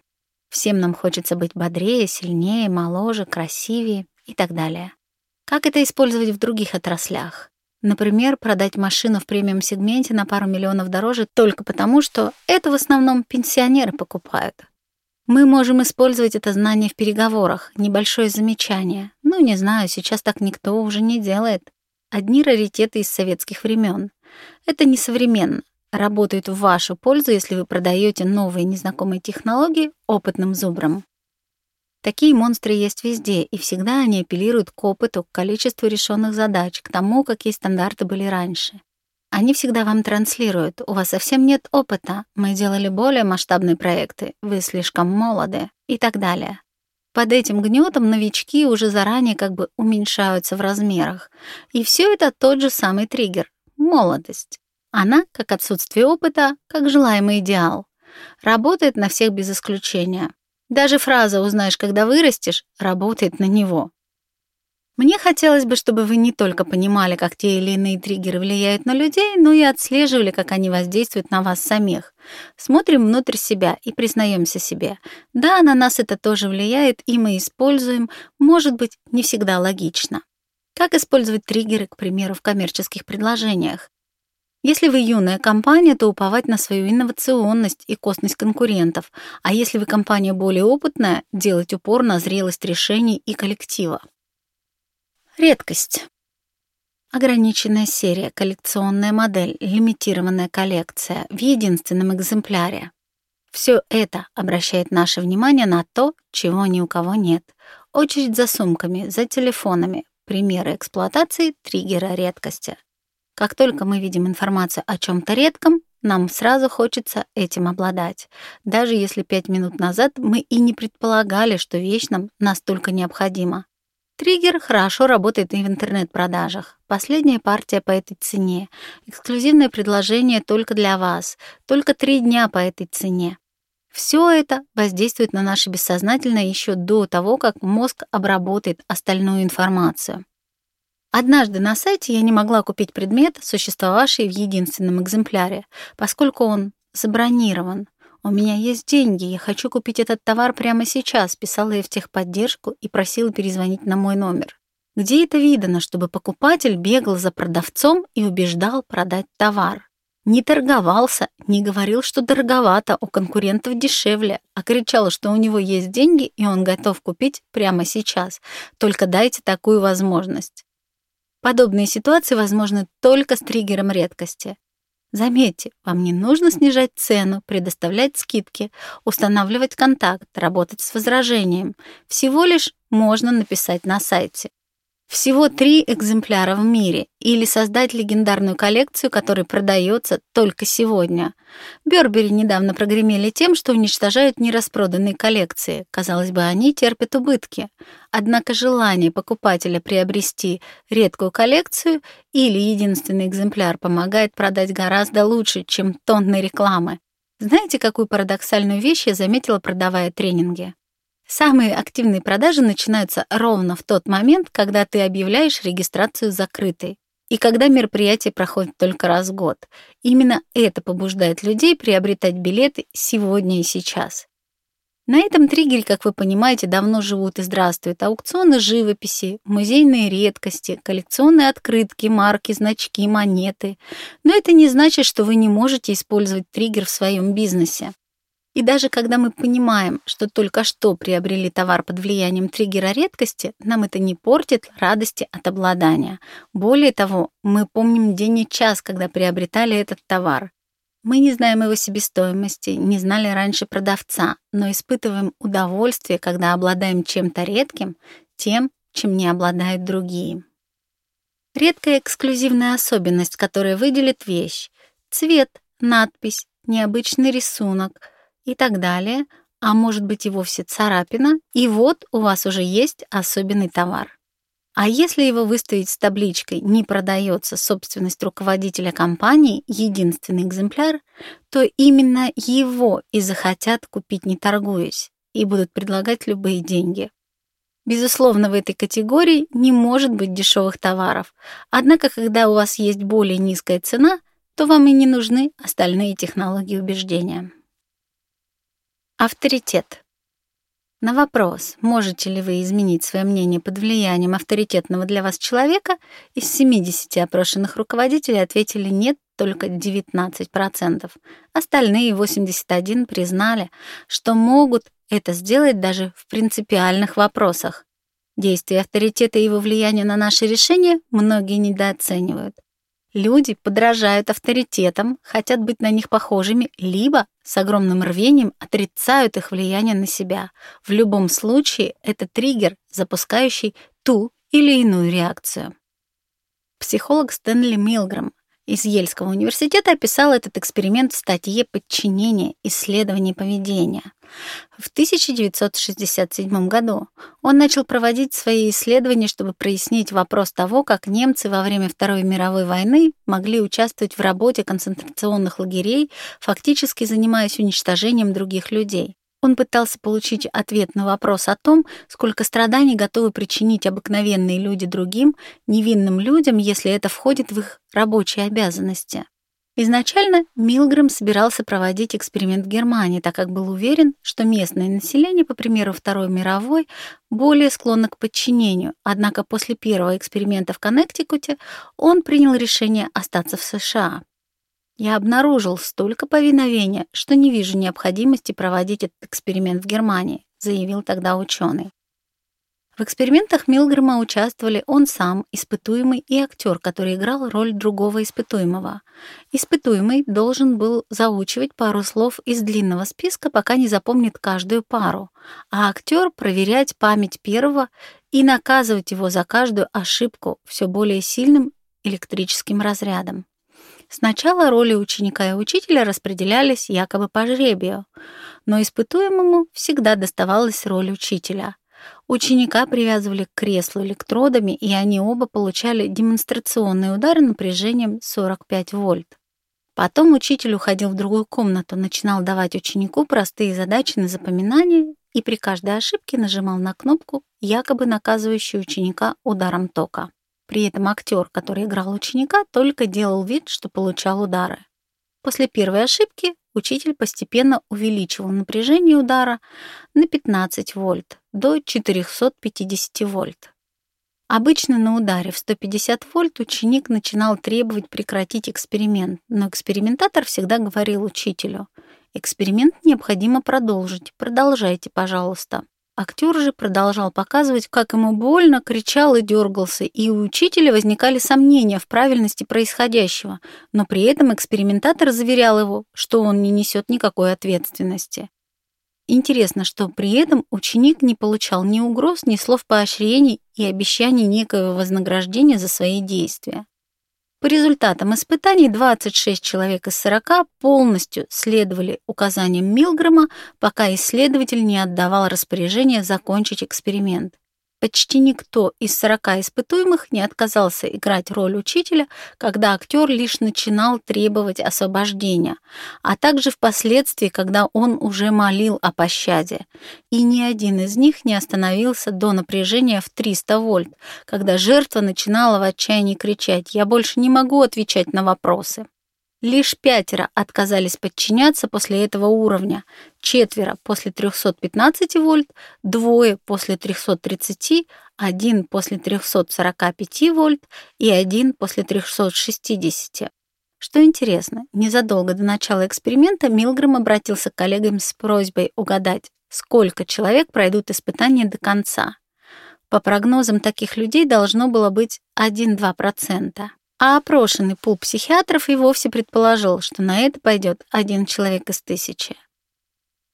Всем нам хочется быть бодрее, сильнее, моложе, красивее и так далее. Как это использовать в других отраслях? Например, продать машину в премиум-сегменте на пару миллионов дороже только потому, что это в основном пенсионеры покупают. Мы можем использовать это знание в переговорах, небольшое замечание. Ну, не знаю, сейчас так никто уже не делает. Одни раритеты из советских времен. Это несовременно работают в вашу пользу, если вы продаете новые незнакомые технологии опытным зубрам. Такие монстры есть везде, и всегда они апеллируют к опыту, к количеству решенных задач, к тому, какие стандарты были раньше. Они всегда вам транслируют, у вас совсем нет опыта, мы делали более масштабные проекты, вы слишком молоды и так далее. Под этим гнетом новички уже заранее как бы уменьшаются в размерах. И все это тот же самый триггер — молодость. Она, как отсутствие опыта, как желаемый идеал. Работает на всех без исключения. Даже фраза «узнаешь, когда вырастешь» работает на него. Мне хотелось бы, чтобы вы не только понимали, как те или иные триггеры влияют на людей, но и отслеживали, как они воздействуют на вас самих. Смотрим внутрь себя и признаемся себе. Да, на нас это тоже влияет, и мы используем, может быть, не всегда логично. Как использовать триггеры, к примеру, в коммерческих предложениях? Если вы юная компания, то уповать на свою инновационность и косность конкурентов, а если вы компания более опытная, делать упор на зрелость решений и коллектива. Редкость. Ограниченная серия, коллекционная модель, лимитированная коллекция в единственном экземпляре. Все это обращает наше внимание на то, чего ни у кого нет. Очередь за сумками, за телефонами, примеры эксплуатации триггера редкости. Как только мы видим информацию о чем-то редком, нам сразу хочется этим обладать, даже если пять минут назад мы и не предполагали, что вещь нам настолько необходима. Триггер хорошо работает и в интернет-продажах. Последняя партия по этой цене. Эксклюзивное предложение только для вас. Только три дня по этой цене. Все это воздействует на наше бессознательное еще до того, как мозг обработает остальную информацию. Однажды на сайте я не могла купить предмет, существовавший в единственном экземпляре, поскольку он забронирован. «У меня есть деньги, я хочу купить этот товар прямо сейчас», писала я в техподдержку и просила перезвонить на мой номер. Где это видано, чтобы покупатель бегал за продавцом и убеждал продать товар? Не торговался, не говорил, что дороговато, у конкурентов дешевле, а кричал, что у него есть деньги и он готов купить прямо сейчас. Только дайте такую возможность. Подобные ситуации возможны только с триггером редкости. Заметьте, вам не нужно снижать цену, предоставлять скидки, устанавливать контакт, работать с возражением. Всего лишь можно написать на сайте. Всего три экземпляра в мире или создать легендарную коллекцию, которая продается только сегодня. Бербери недавно прогремели тем, что уничтожают нераспроданные коллекции. Казалось бы, они терпят убытки. Однако желание покупателя приобрести редкую коллекцию или единственный экземпляр помогает продать гораздо лучше, чем тонны рекламы. Знаете, какую парадоксальную вещь я заметила, продавая тренинги? Самые активные продажи начинаются ровно в тот момент, когда ты объявляешь регистрацию закрытой и когда мероприятие проходит только раз в год. Именно это побуждает людей приобретать билеты сегодня и сейчас. На этом триггере, как вы понимаете, давно живут и здравствуют аукционы живописи, музейные редкости, коллекционные открытки, марки, значки, монеты. Но это не значит, что вы не можете использовать триггер в своем бизнесе. И даже когда мы понимаем, что только что приобрели товар под влиянием триггера редкости, нам это не портит радости от обладания. Более того, мы помним день и час, когда приобретали этот товар. Мы не знаем его себестоимости, не знали раньше продавца, но испытываем удовольствие, когда обладаем чем-то редким, тем, чем не обладают другие. Редкая эксклюзивная особенность, которая выделит вещь. Цвет, надпись, необычный рисунок — и так далее, а может быть и вовсе царапина, и вот у вас уже есть особенный товар. А если его выставить с табличкой «Не продается собственность руководителя компании, единственный экземпляр», то именно его и захотят купить не торгуясь, и будут предлагать любые деньги. Безусловно, в этой категории не может быть дешевых товаров, однако когда у вас есть более низкая цена, то вам и не нужны остальные технологии убеждения. Авторитет. На вопрос, можете ли вы изменить свое мнение под влиянием авторитетного для вас человека, из 70 опрошенных руководителей ответили «нет» только 19%. Остальные 81 признали, что могут это сделать даже в принципиальных вопросах. Действие авторитета и его влияние на наши решения многие недооценивают. Люди подражают авторитетам, хотят быть на них похожими, либо с огромным рвением отрицают их влияние на себя. В любом случае, это триггер, запускающий ту или иную реакцию. Психолог Стэнли Милграм из Ельского университета описал этот эксперимент в статье «Подчинение. Исследование поведения». В 1967 году он начал проводить свои исследования, чтобы прояснить вопрос того, как немцы во время Второй мировой войны могли участвовать в работе концентрационных лагерей, фактически занимаясь уничтожением других людей. Он пытался получить ответ на вопрос о том, сколько страданий готовы причинить обыкновенные люди другим, невинным людям, если это входит в их рабочие обязанности. Изначально Милгрэм собирался проводить эксперимент в Германии, так как был уверен, что местное население, по примеру Второй мировой, более склонно к подчинению. Однако после первого эксперимента в Коннектикуте он принял решение остаться в США. Я обнаружил столько повиновения, что не вижу необходимости проводить этот эксперимент в Германии, заявил тогда ученый. В экспериментах Милгрэма участвовали он сам, испытуемый и актер, который играл роль другого испытуемого. Испытуемый должен был заучивать пару слов из длинного списка, пока не запомнит каждую пару, а актер проверять память первого и наказывать его за каждую ошибку все более сильным электрическим разрядом. Сначала роли ученика и учителя распределялись якобы по жребию, но испытуемому всегда доставалась роль учителя. Ученика привязывали к креслу электродами, и они оба получали демонстрационные удары напряжением 45 вольт. Потом учитель уходил в другую комнату, начинал давать ученику простые задачи на запоминание и при каждой ошибке нажимал на кнопку, якобы наказывающую ученика ударом тока. При этом актер, который играл ученика, только делал вид, что получал удары. После первой ошибки учитель постепенно увеличивал напряжение удара на 15 вольт до 450 вольт. Обычно на ударе в 150 вольт ученик начинал требовать прекратить эксперимент, но экспериментатор всегда говорил учителю, «Эксперимент необходимо продолжить, продолжайте, пожалуйста». Актер же продолжал показывать, как ему больно, кричал и дергался, и у учителя возникали сомнения в правильности происходящего, но при этом экспериментатор заверял его, что он не несет никакой ответственности. Интересно, что при этом ученик не получал ни угроз, ни слов поощрений и обещаний некоего вознаграждения за свои действия. По результатам испытаний 26 человек из 40 полностью следовали указаниям Милгрома, пока исследователь не отдавал распоряжение закончить эксперимент. Почти никто из 40 испытуемых не отказался играть роль учителя, когда актер лишь начинал требовать освобождения, а также впоследствии, когда он уже молил о пощаде. И ни один из них не остановился до напряжения в 300 вольт, когда жертва начинала в отчаянии кричать «Я больше не могу отвечать на вопросы». Лишь пятеро отказались подчиняться после этого уровня, четверо после 315 вольт, двое после 330, один после 345 вольт и один после 360. Что интересно, незадолго до начала эксперимента Милгрэм обратился к коллегам с просьбой угадать, сколько человек пройдут испытания до конца. По прогнозам таких людей должно было быть 1-2% а опрошенный пул психиатров и вовсе предположил, что на это пойдет один человек из тысячи.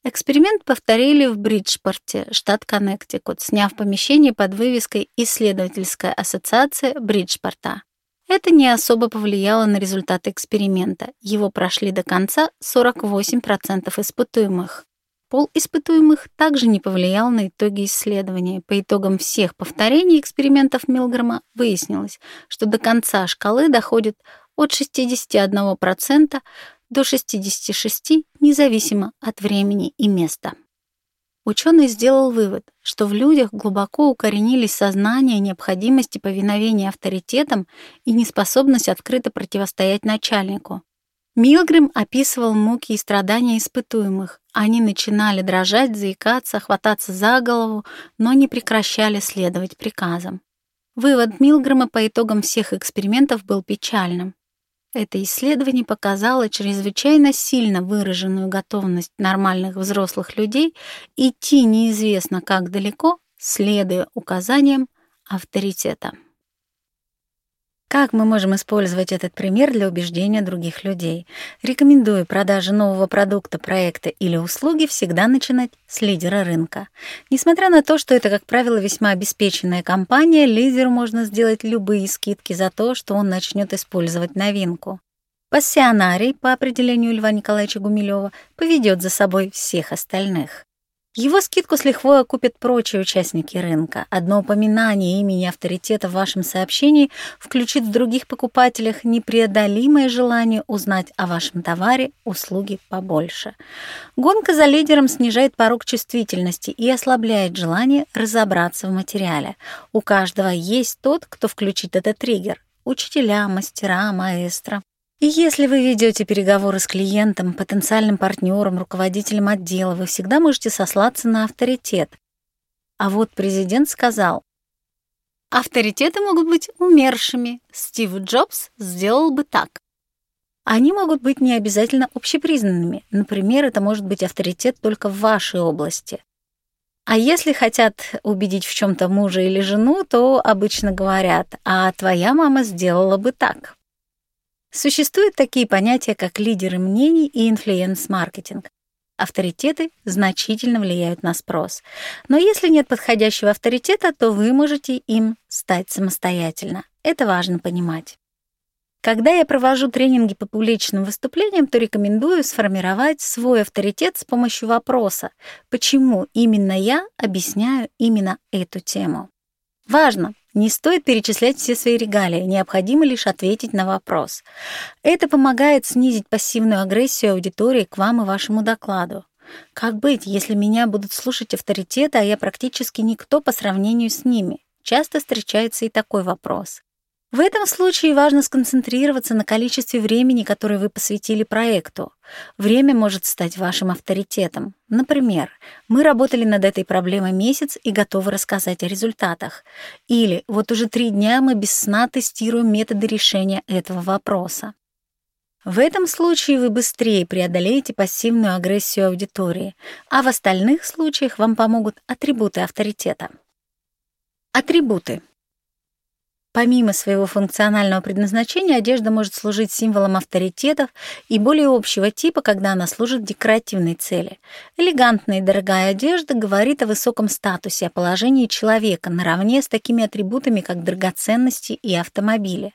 Эксперимент повторили в Бриджпорте, штат Коннектикут, сняв помещение под вывеской «Исследовательская ассоциация Бриджпорта». Это не особо повлияло на результаты эксперимента. Его прошли до конца 48% испытуемых. Пол испытуемых также не повлиял на итоги исследования. По итогам всех повторений экспериментов Милгрома выяснилось, что до конца шкалы доходит от 61% до 66% независимо от времени и места. Ученый сделал вывод, что в людях глубоко укоренились сознание необходимости повиновения авторитетам и неспособность открыто противостоять начальнику. Милгрим описывал муки и страдания испытуемых. Они начинали дрожать, заикаться, хвататься за голову, но не прекращали следовать приказам. Вывод Милгрэма по итогам всех экспериментов был печальным. Это исследование показало чрезвычайно сильно выраженную готовность нормальных взрослых людей идти неизвестно как далеко, следуя указаниям авторитета. Как мы можем использовать этот пример для убеждения других людей? Рекомендую продажи нового продукта, проекта или услуги всегда начинать с лидера рынка. Несмотря на то, что это, как правило, весьма обеспеченная компания, лидеру можно сделать любые скидки за то, что он начнет использовать новинку. Пассионарий, по определению Льва Николаевича Гумилева, поведет за собой всех остальных. Его скидку с лихвой окупят прочие участники рынка. Одно упоминание имени авторитета в вашем сообщении включит в других покупателях непреодолимое желание узнать о вашем товаре, услуге побольше. Гонка за лидером снижает порог чувствительности и ослабляет желание разобраться в материале. У каждого есть тот, кто включит этот триггер. Учителя, мастера, маэстро. И если вы ведете переговоры с клиентом, потенциальным партнером, руководителем отдела, вы всегда можете сослаться на авторитет. А вот президент сказал, авторитеты могут быть умершими. Стив Джобс сделал бы так. Они могут быть не обязательно общепризнанными. Например, это может быть авторитет только в вашей области. А если хотят убедить в чем то мужа или жену, то обычно говорят, а твоя мама сделала бы так. Существуют такие понятия, как лидеры мнений и инфлюенс-маркетинг. Авторитеты значительно влияют на спрос. Но если нет подходящего авторитета, то вы можете им стать самостоятельно. Это важно понимать. Когда я провожу тренинги по публичным выступлениям, то рекомендую сформировать свой авторитет с помощью вопроса, почему именно я объясняю именно эту тему. Важно, не стоит перечислять все свои регалии, необходимо лишь ответить на вопрос. Это помогает снизить пассивную агрессию аудитории к вам и вашему докладу. Как быть, если меня будут слушать авторитеты, а я практически никто по сравнению с ними? Часто встречается и такой вопрос. В этом случае важно сконцентрироваться на количестве времени, которое вы посвятили проекту. Время может стать вашим авторитетом. Например, мы работали над этой проблемой месяц и готовы рассказать о результатах. Или вот уже три дня мы без сна тестируем методы решения этого вопроса. В этом случае вы быстрее преодолеете пассивную агрессию аудитории, а в остальных случаях вам помогут атрибуты авторитета. Атрибуты. Помимо своего функционального предназначения, одежда может служить символом авторитетов и более общего типа, когда она служит декоративной цели. Элегантная и дорогая одежда говорит о высоком статусе, о положении человека наравне с такими атрибутами, как драгоценности и автомобили.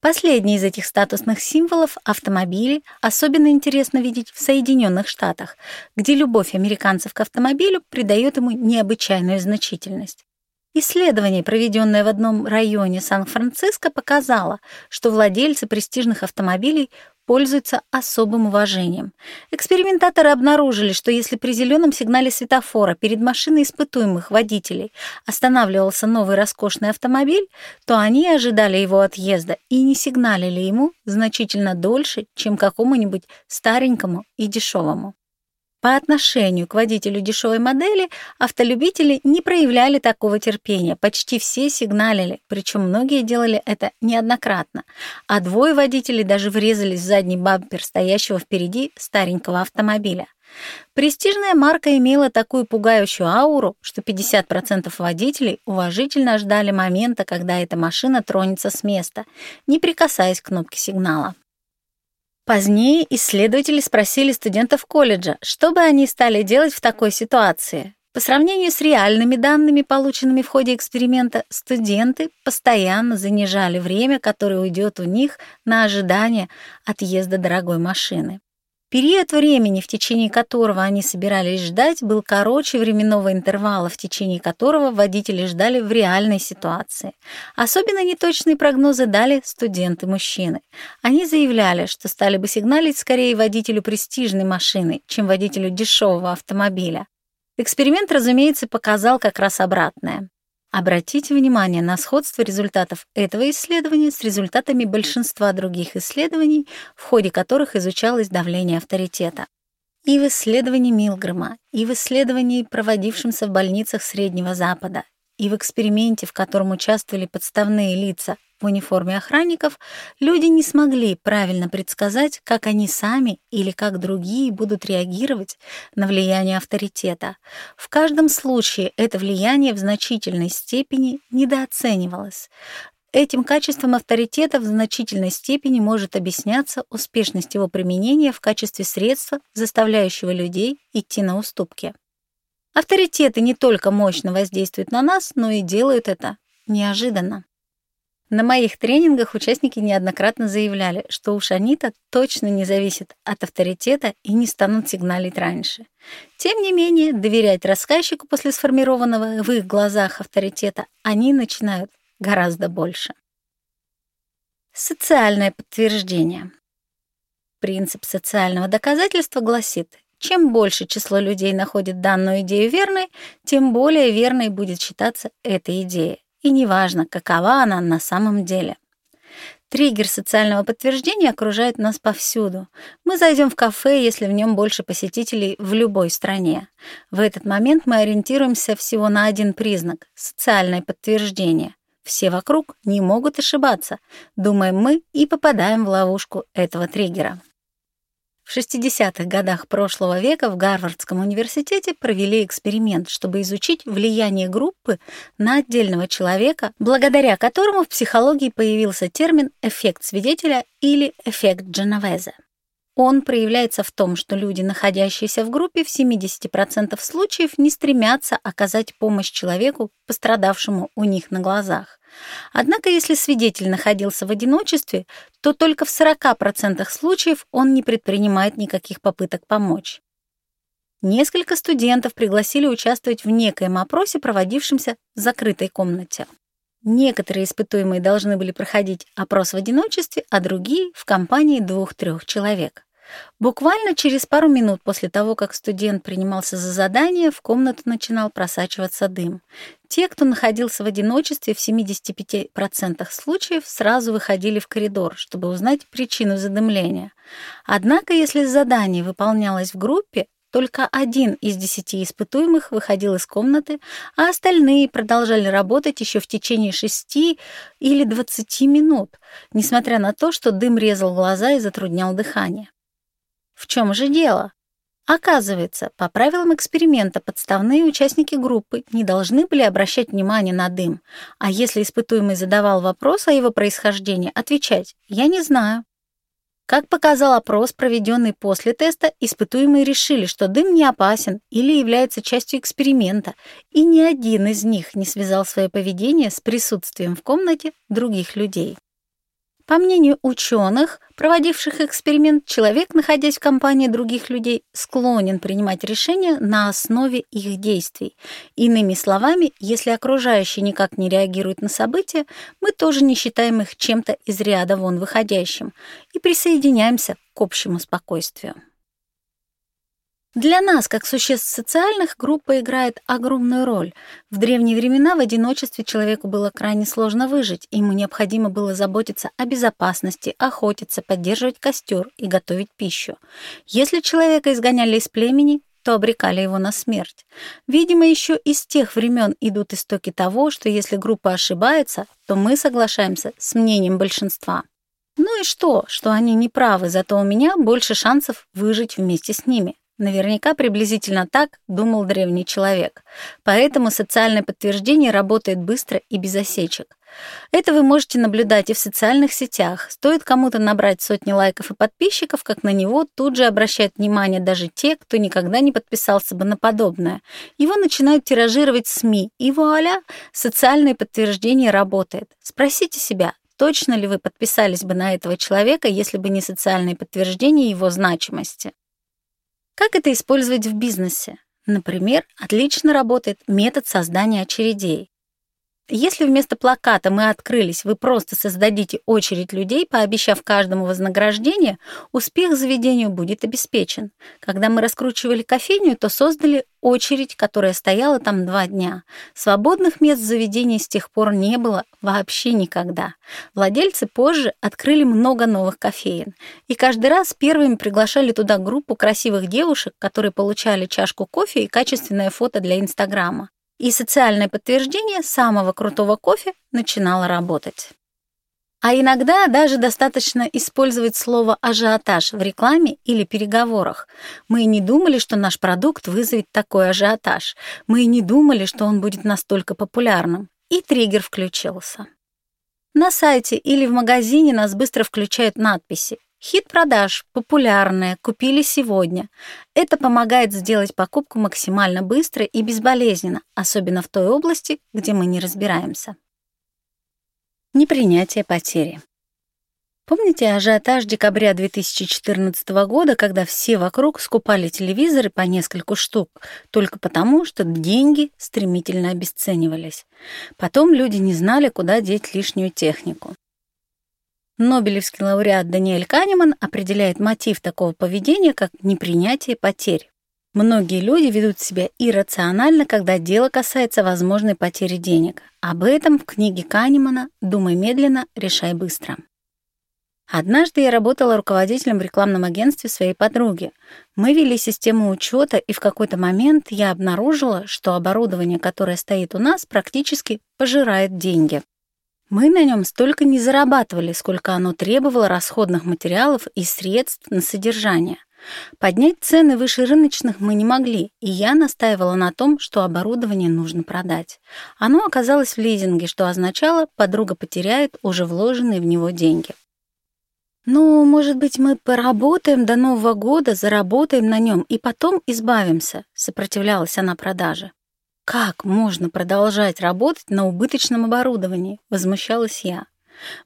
Последний из этих статусных символов — автомобили — особенно интересно видеть в Соединенных Штатах, где любовь американцев к автомобилю придает ему необычайную значительность. Исследование, проведенное в одном районе Сан-Франциско, показало, что владельцы престижных автомобилей пользуются особым уважением. Экспериментаторы обнаружили, что если при зеленом сигнале светофора перед машиной испытуемых водителей останавливался новый роскошный автомобиль, то они ожидали его отъезда и не сигналили ему значительно дольше, чем какому-нибудь старенькому и дешевому. По отношению к водителю дешевой модели автолюбители не проявляли такого терпения, почти все сигналили, причем многие делали это неоднократно, а двое водителей даже врезались в задний бампер стоящего впереди старенького автомобиля. Престижная марка имела такую пугающую ауру, что 50% водителей уважительно ждали момента, когда эта машина тронется с места, не прикасаясь к кнопке сигнала. Позднее исследователи спросили студентов колледжа, что бы они стали делать в такой ситуации. По сравнению с реальными данными, полученными в ходе эксперимента, студенты постоянно занижали время, которое уйдет у них на ожидание отъезда дорогой машины. Период времени, в течение которого они собирались ждать, был короче временного интервала, в течение которого водители ждали в реальной ситуации. Особенно неточные прогнозы дали студенты-мужчины. Они заявляли, что стали бы сигналить скорее водителю престижной машины, чем водителю дешевого автомобиля. Эксперимент, разумеется, показал как раз обратное. Обратите внимание на сходство результатов этого исследования с результатами большинства других исследований, в ходе которых изучалось давление авторитета. И в исследовании Милгрэма, и в исследовании, проводившемся в больницах Среднего Запада, и в эксперименте, в котором участвовали подставные лица в униформе охранников, люди не смогли правильно предсказать, как они сами или как другие будут реагировать на влияние авторитета. В каждом случае это влияние в значительной степени недооценивалось. Этим качеством авторитета в значительной степени может объясняться успешность его применения в качестве средства, заставляющего людей идти на уступки. Авторитеты не только мощно воздействуют на нас, но и делают это неожиданно. На моих тренингах участники неоднократно заявляли, что уж они-то точно не зависят от авторитета и не станут сигналить раньше. Тем не менее, доверять рассказчику после сформированного в их глазах авторитета они начинают гораздо больше. Социальное подтверждение. Принцип социального доказательства гласит, чем больше число людей находит данную идею верной, тем более верной будет считаться эта идея и неважно, какова она на самом деле. Триггер социального подтверждения окружает нас повсюду. Мы зайдем в кафе, если в нем больше посетителей в любой стране. В этот момент мы ориентируемся всего на один признак — социальное подтверждение. Все вокруг не могут ошибаться, думаем мы и попадаем в ловушку этого триггера. В 60-х годах прошлого века в Гарвардском университете провели эксперимент, чтобы изучить влияние группы на отдельного человека, благодаря которому в психологии появился термин «эффект свидетеля» или «эффект Дженовезе». Он проявляется в том, что люди, находящиеся в группе, в 70% случаев не стремятся оказать помощь человеку, пострадавшему у них на глазах. Однако, если свидетель находился в одиночестве, то только в 40% случаев он не предпринимает никаких попыток помочь. Несколько студентов пригласили участвовать в некоем опросе, проводившемся в закрытой комнате. Некоторые испытуемые должны были проходить опрос в одиночестве, а другие — в компании двух-трех человек. Буквально через пару минут после того, как студент принимался за задание, в комнату начинал просачиваться дым. Те, кто находился в одиночестве, в 75% случаев сразу выходили в коридор, чтобы узнать причину задымления. Однако, если задание выполнялось в группе, только один из десяти испытуемых выходил из комнаты, а остальные продолжали работать еще в течение шести или двадцати минут, несмотря на то, что дым резал глаза и затруднял дыхание. В чем же дело? Оказывается, по правилам эксперимента подставные участники группы не должны были обращать внимание на дым, а если испытуемый задавал вопрос о его происхождении, отвечать «я не знаю». Как показал опрос, проведенный после теста, испытуемые решили, что дым не опасен или является частью эксперимента, и ни один из них не связал свое поведение с присутствием в комнате других людей. По мнению ученых, проводивших эксперимент, человек, находясь в компании других людей, склонен принимать решения на основе их действий. Иными словами, если окружающие никак не реагируют на события, мы тоже не считаем их чем-то из ряда вон выходящим и присоединяемся к общему спокойствию. Для нас, как существ социальных, группа играет огромную роль. В древние времена в одиночестве человеку было крайне сложно выжить, ему необходимо было заботиться о безопасности, охотиться, поддерживать костер и готовить пищу. Если человека изгоняли из племени, то обрекали его на смерть. Видимо, еще из тех времен идут истоки того, что если группа ошибается, то мы соглашаемся с мнением большинства. Ну и что, что они не правы, зато у меня больше шансов выжить вместе с ними. Наверняка приблизительно так думал древний человек. Поэтому социальное подтверждение работает быстро и без осечек. Это вы можете наблюдать и в социальных сетях. Стоит кому-то набрать сотни лайков и подписчиков, как на него тут же обращают внимание даже те, кто никогда не подписался бы на подобное. Его начинают тиражировать СМИ, и вуаля, социальное подтверждение работает. Спросите себя, точно ли вы подписались бы на этого человека, если бы не социальное подтверждение его значимости. Как это использовать в бизнесе? Например, отлично работает метод создания очередей. Если вместо плаката «Мы открылись» вы просто создадите очередь людей, пообещав каждому вознаграждение, успех заведению будет обеспечен. Когда мы раскручивали кофейню, то создали очередь, которая стояла там два дня. Свободных мест в заведении с тех пор не было вообще никогда. Владельцы позже открыли много новых кофеин. И каждый раз первыми приглашали туда группу красивых девушек, которые получали чашку кофе и качественное фото для Инстаграма и социальное подтверждение самого крутого кофе начинало работать. А иногда даже достаточно использовать слово «ажиотаж» в рекламе или переговорах. Мы и не думали, что наш продукт вызовет такой ажиотаж. Мы и не думали, что он будет настолько популярным. И триггер включился. На сайте или в магазине нас быстро включают надписи Хит продаж, популярная, купили сегодня. Это помогает сделать покупку максимально быстро и безболезненно, особенно в той области, где мы не разбираемся. Непринятие потери. Помните ажиотаж декабря 2014 года, когда все вокруг скупали телевизоры по нескольку штук, только потому, что деньги стремительно обесценивались. Потом люди не знали, куда деть лишнюю технику. Нобелевский лауреат Даниэль Канеман определяет мотив такого поведения как непринятие потерь. Многие люди ведут себя иррационально, когда дело касается возможной потери денег. Об этом в книге Канемана «Думай медленно, решай быстро». Однажды я работала руководителем в рекламном агентстве своей подруги. Мы вели систему учета, и в какой-то момент я обнаружила, что оборудование, которое стоит у нас, практически пожирает деньги. Мы на нем столько не зарабатывали, сколько оно требовало расходных материалов и средств на содержание. Поднять цены выше рыночных мы не могли, и я настаивала на том, что оборудование нужно продать. Оно оказалось в лизинге, что означало, подруга потеряет уже вложенные в него деньги. «Ну, может быть, мы поработаем до Нового года, заработаем на нем и потом избавимся», — сопротивлялась она продаже. «Как можно продолжать работать на убыточном оборудовании?» — возмущалась я.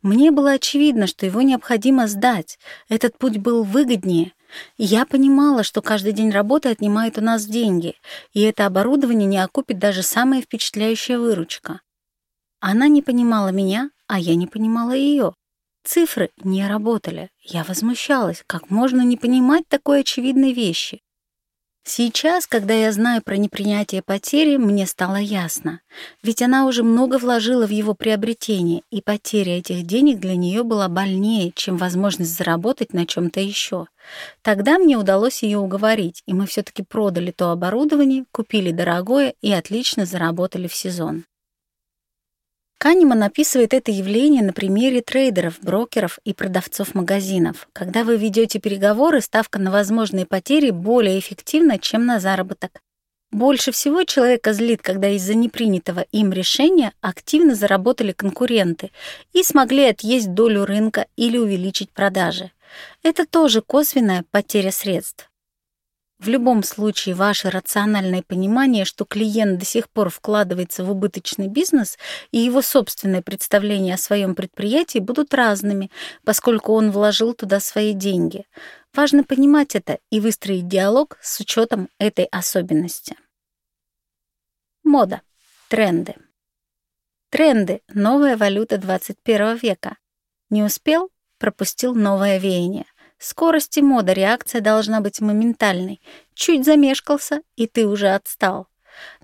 Мне было очевидно, что его необходимо сдать. Этот путь был выгоднее. Я понимала, что каждый день работы отнимает у нас деньги, и это оборудование не окупит даже самая впечатляющая выручка. Она не понимала меня, а я не понимала ее. Цифры не работали. Я возмущалась, как можно не понимать такой очевидной вещи. Сейчас, когда я знаю про непринятие потери, мне стало ясно. Ведь она уже много вложила в его приобретение, и потеря этих денег для нее была больнее, чем возможность заработать на чем-то еще. Тогда мне удалось ее уговорить, и мы все-таки продали то оборудование, купили дорогое и отлично заработали в сезон. Канеман описывает это явление на примере трейдеров, брокеров и продавцов магазинов. Когда вы ведете переговоры, ставка на возможные потери более эффективна, чем на заработок. Больше всего человека злит, когда из-за непринятого им решения активно заработали конкуренты и смогли отъесть долю рынка или увеличить продажи. Это тоже косвенная потеря средств. В любом случае, ваше рациональное понимание, что клиент до сих пор вкладывается в убыточный бизнес, и его собственное представление о своем предприятии будут разными, поскольку он вложил туда свои деньги. Важно понимать это и выстроить диалог с учетом этой особенности. Мода. Тренды. Тренды — новая валюта 21 века. Не успел — пропустил новое веяние. Скорость и мода реакция должна быть моментальной. Чуть замешкался, и ты уже отстал.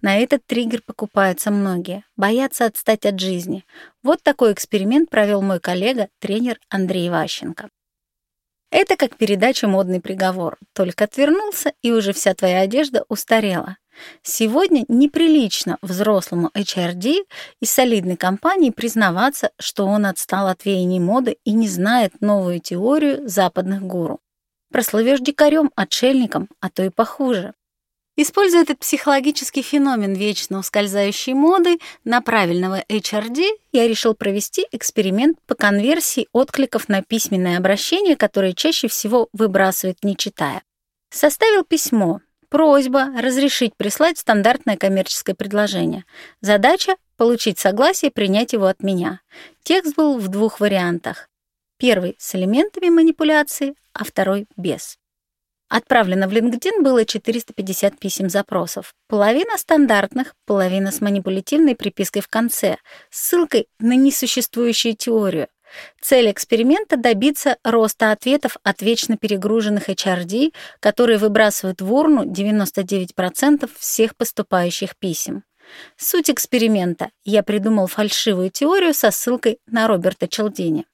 На этот триггер покупаются многие. Боятся отстать от жизни. Вот такой эксперимент провел мой коллега, тренер Андрей Ващенко. Это как передача «Модный приговор». Только отвернулся, и уже вся твоя одежда устарела. Сегодня неприлично взрослому HRD из солидной компании признаваться, что он отстал от веяний моды и не знает новую теорию западных гуру. Прослывешь дикарем, отшельником, а то и похуже. Используя этот психологический феномен вечно ускользающей моды на правильного HRD, я решил провести эксперимент по конверсии откликов на письменное обращение, которое чаще всего выбрасывает, не читая. Составил письмо, Просьба разрешить прислать стандартное коммерческое предложение. Задача — получить согласие принять его от меня. Текст был в двух вариантах. Первый — с элементами манипуляции, а второй — без. Отправлено в LinkedIn было 450 писем запросов. Половина стандартных, половина с манипулятивной припиской в конце, ссылкой на несуществующую теорию. Цель эксперимента — добиться роста ответов от вечно перегруженных HRD, которые выбрасывают в урну 99% всех поступающих писем. Суть эксперимента — я придумал фальшивую теорию со ссылкой на Роберта Челдини.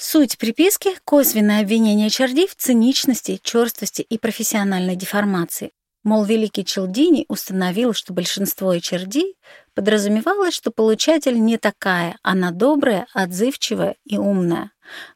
Суть приписки — косвенное обвинение HRD в циничности, черствости и профессиональной деформации. Мол, великий Челдини установил, что большинство HRD подразумевалось, что получатель не такая, она добрая, отзывчивая и умная.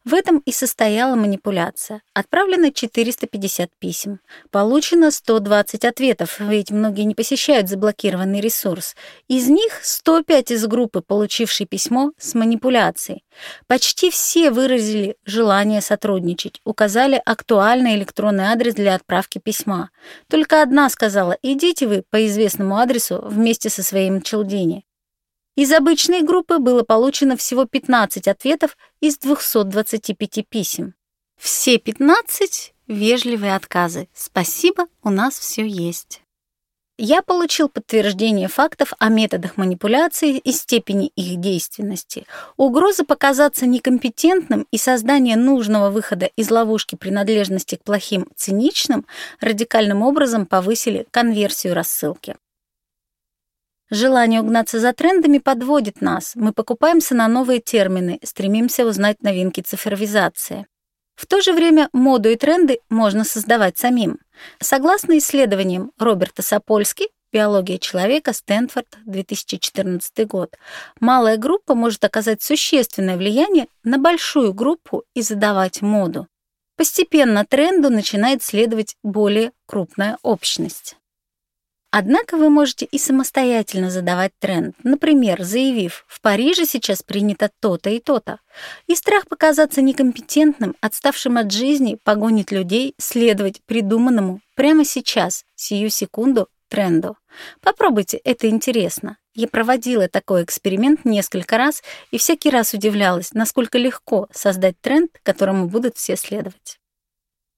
В этом и состояла манипуляция. Отправлено 450 писем. Получено 120 ответов, ведь многие не посещают заблокированный ресурс. Из них 105 из группы, получившей письмо с манипуляцией. Почти все выразили желание сотрудничать, указали актуальный электронный адрес для отправки письма. Только одна сказала «идите вы по известному адресу вместе со своим Челдини». Из обычной группы было получено всего 15 ответов из 225 писем. Все 15 — вежливые отказы. Спасибо, у нас все есть. Я получил подтверждение фактов о методах манипуляции и степени их действенности. Угроза показаться некомпетентным и создание нужного выхода из ловушки принадлежности к плохим циничным радикальным образом повысили конверсию рассылки. Желание угнаться за трендами подводит нас. Мы покупаемся на новые термины, стремимся узнать новинки цифровизации. В то же время моду и тренды можно создавать самим. Согласно исследованиям Роберта Сапольски «Биология человека», Стэнфорд, 2014 год, малая группа может оказать существенное влияние на большую группу и задавать моду. Постепенно тренду начинает следовать более крупная общность. Однако вы можете и самостоятельно задавать тренд, например, заявив «в Париже сейчас принято то-то и то-то». И страх показаться некомпетентным, отставшим от жизни, погонит людей следовать придуманному прямо сейчас, сию секунду, тренду. Попробуйте, это интересно. Я проводила такой эксперимент несколько раз и всякий раз удивлялась, насколько легко создать тренд, которому будут все следовать.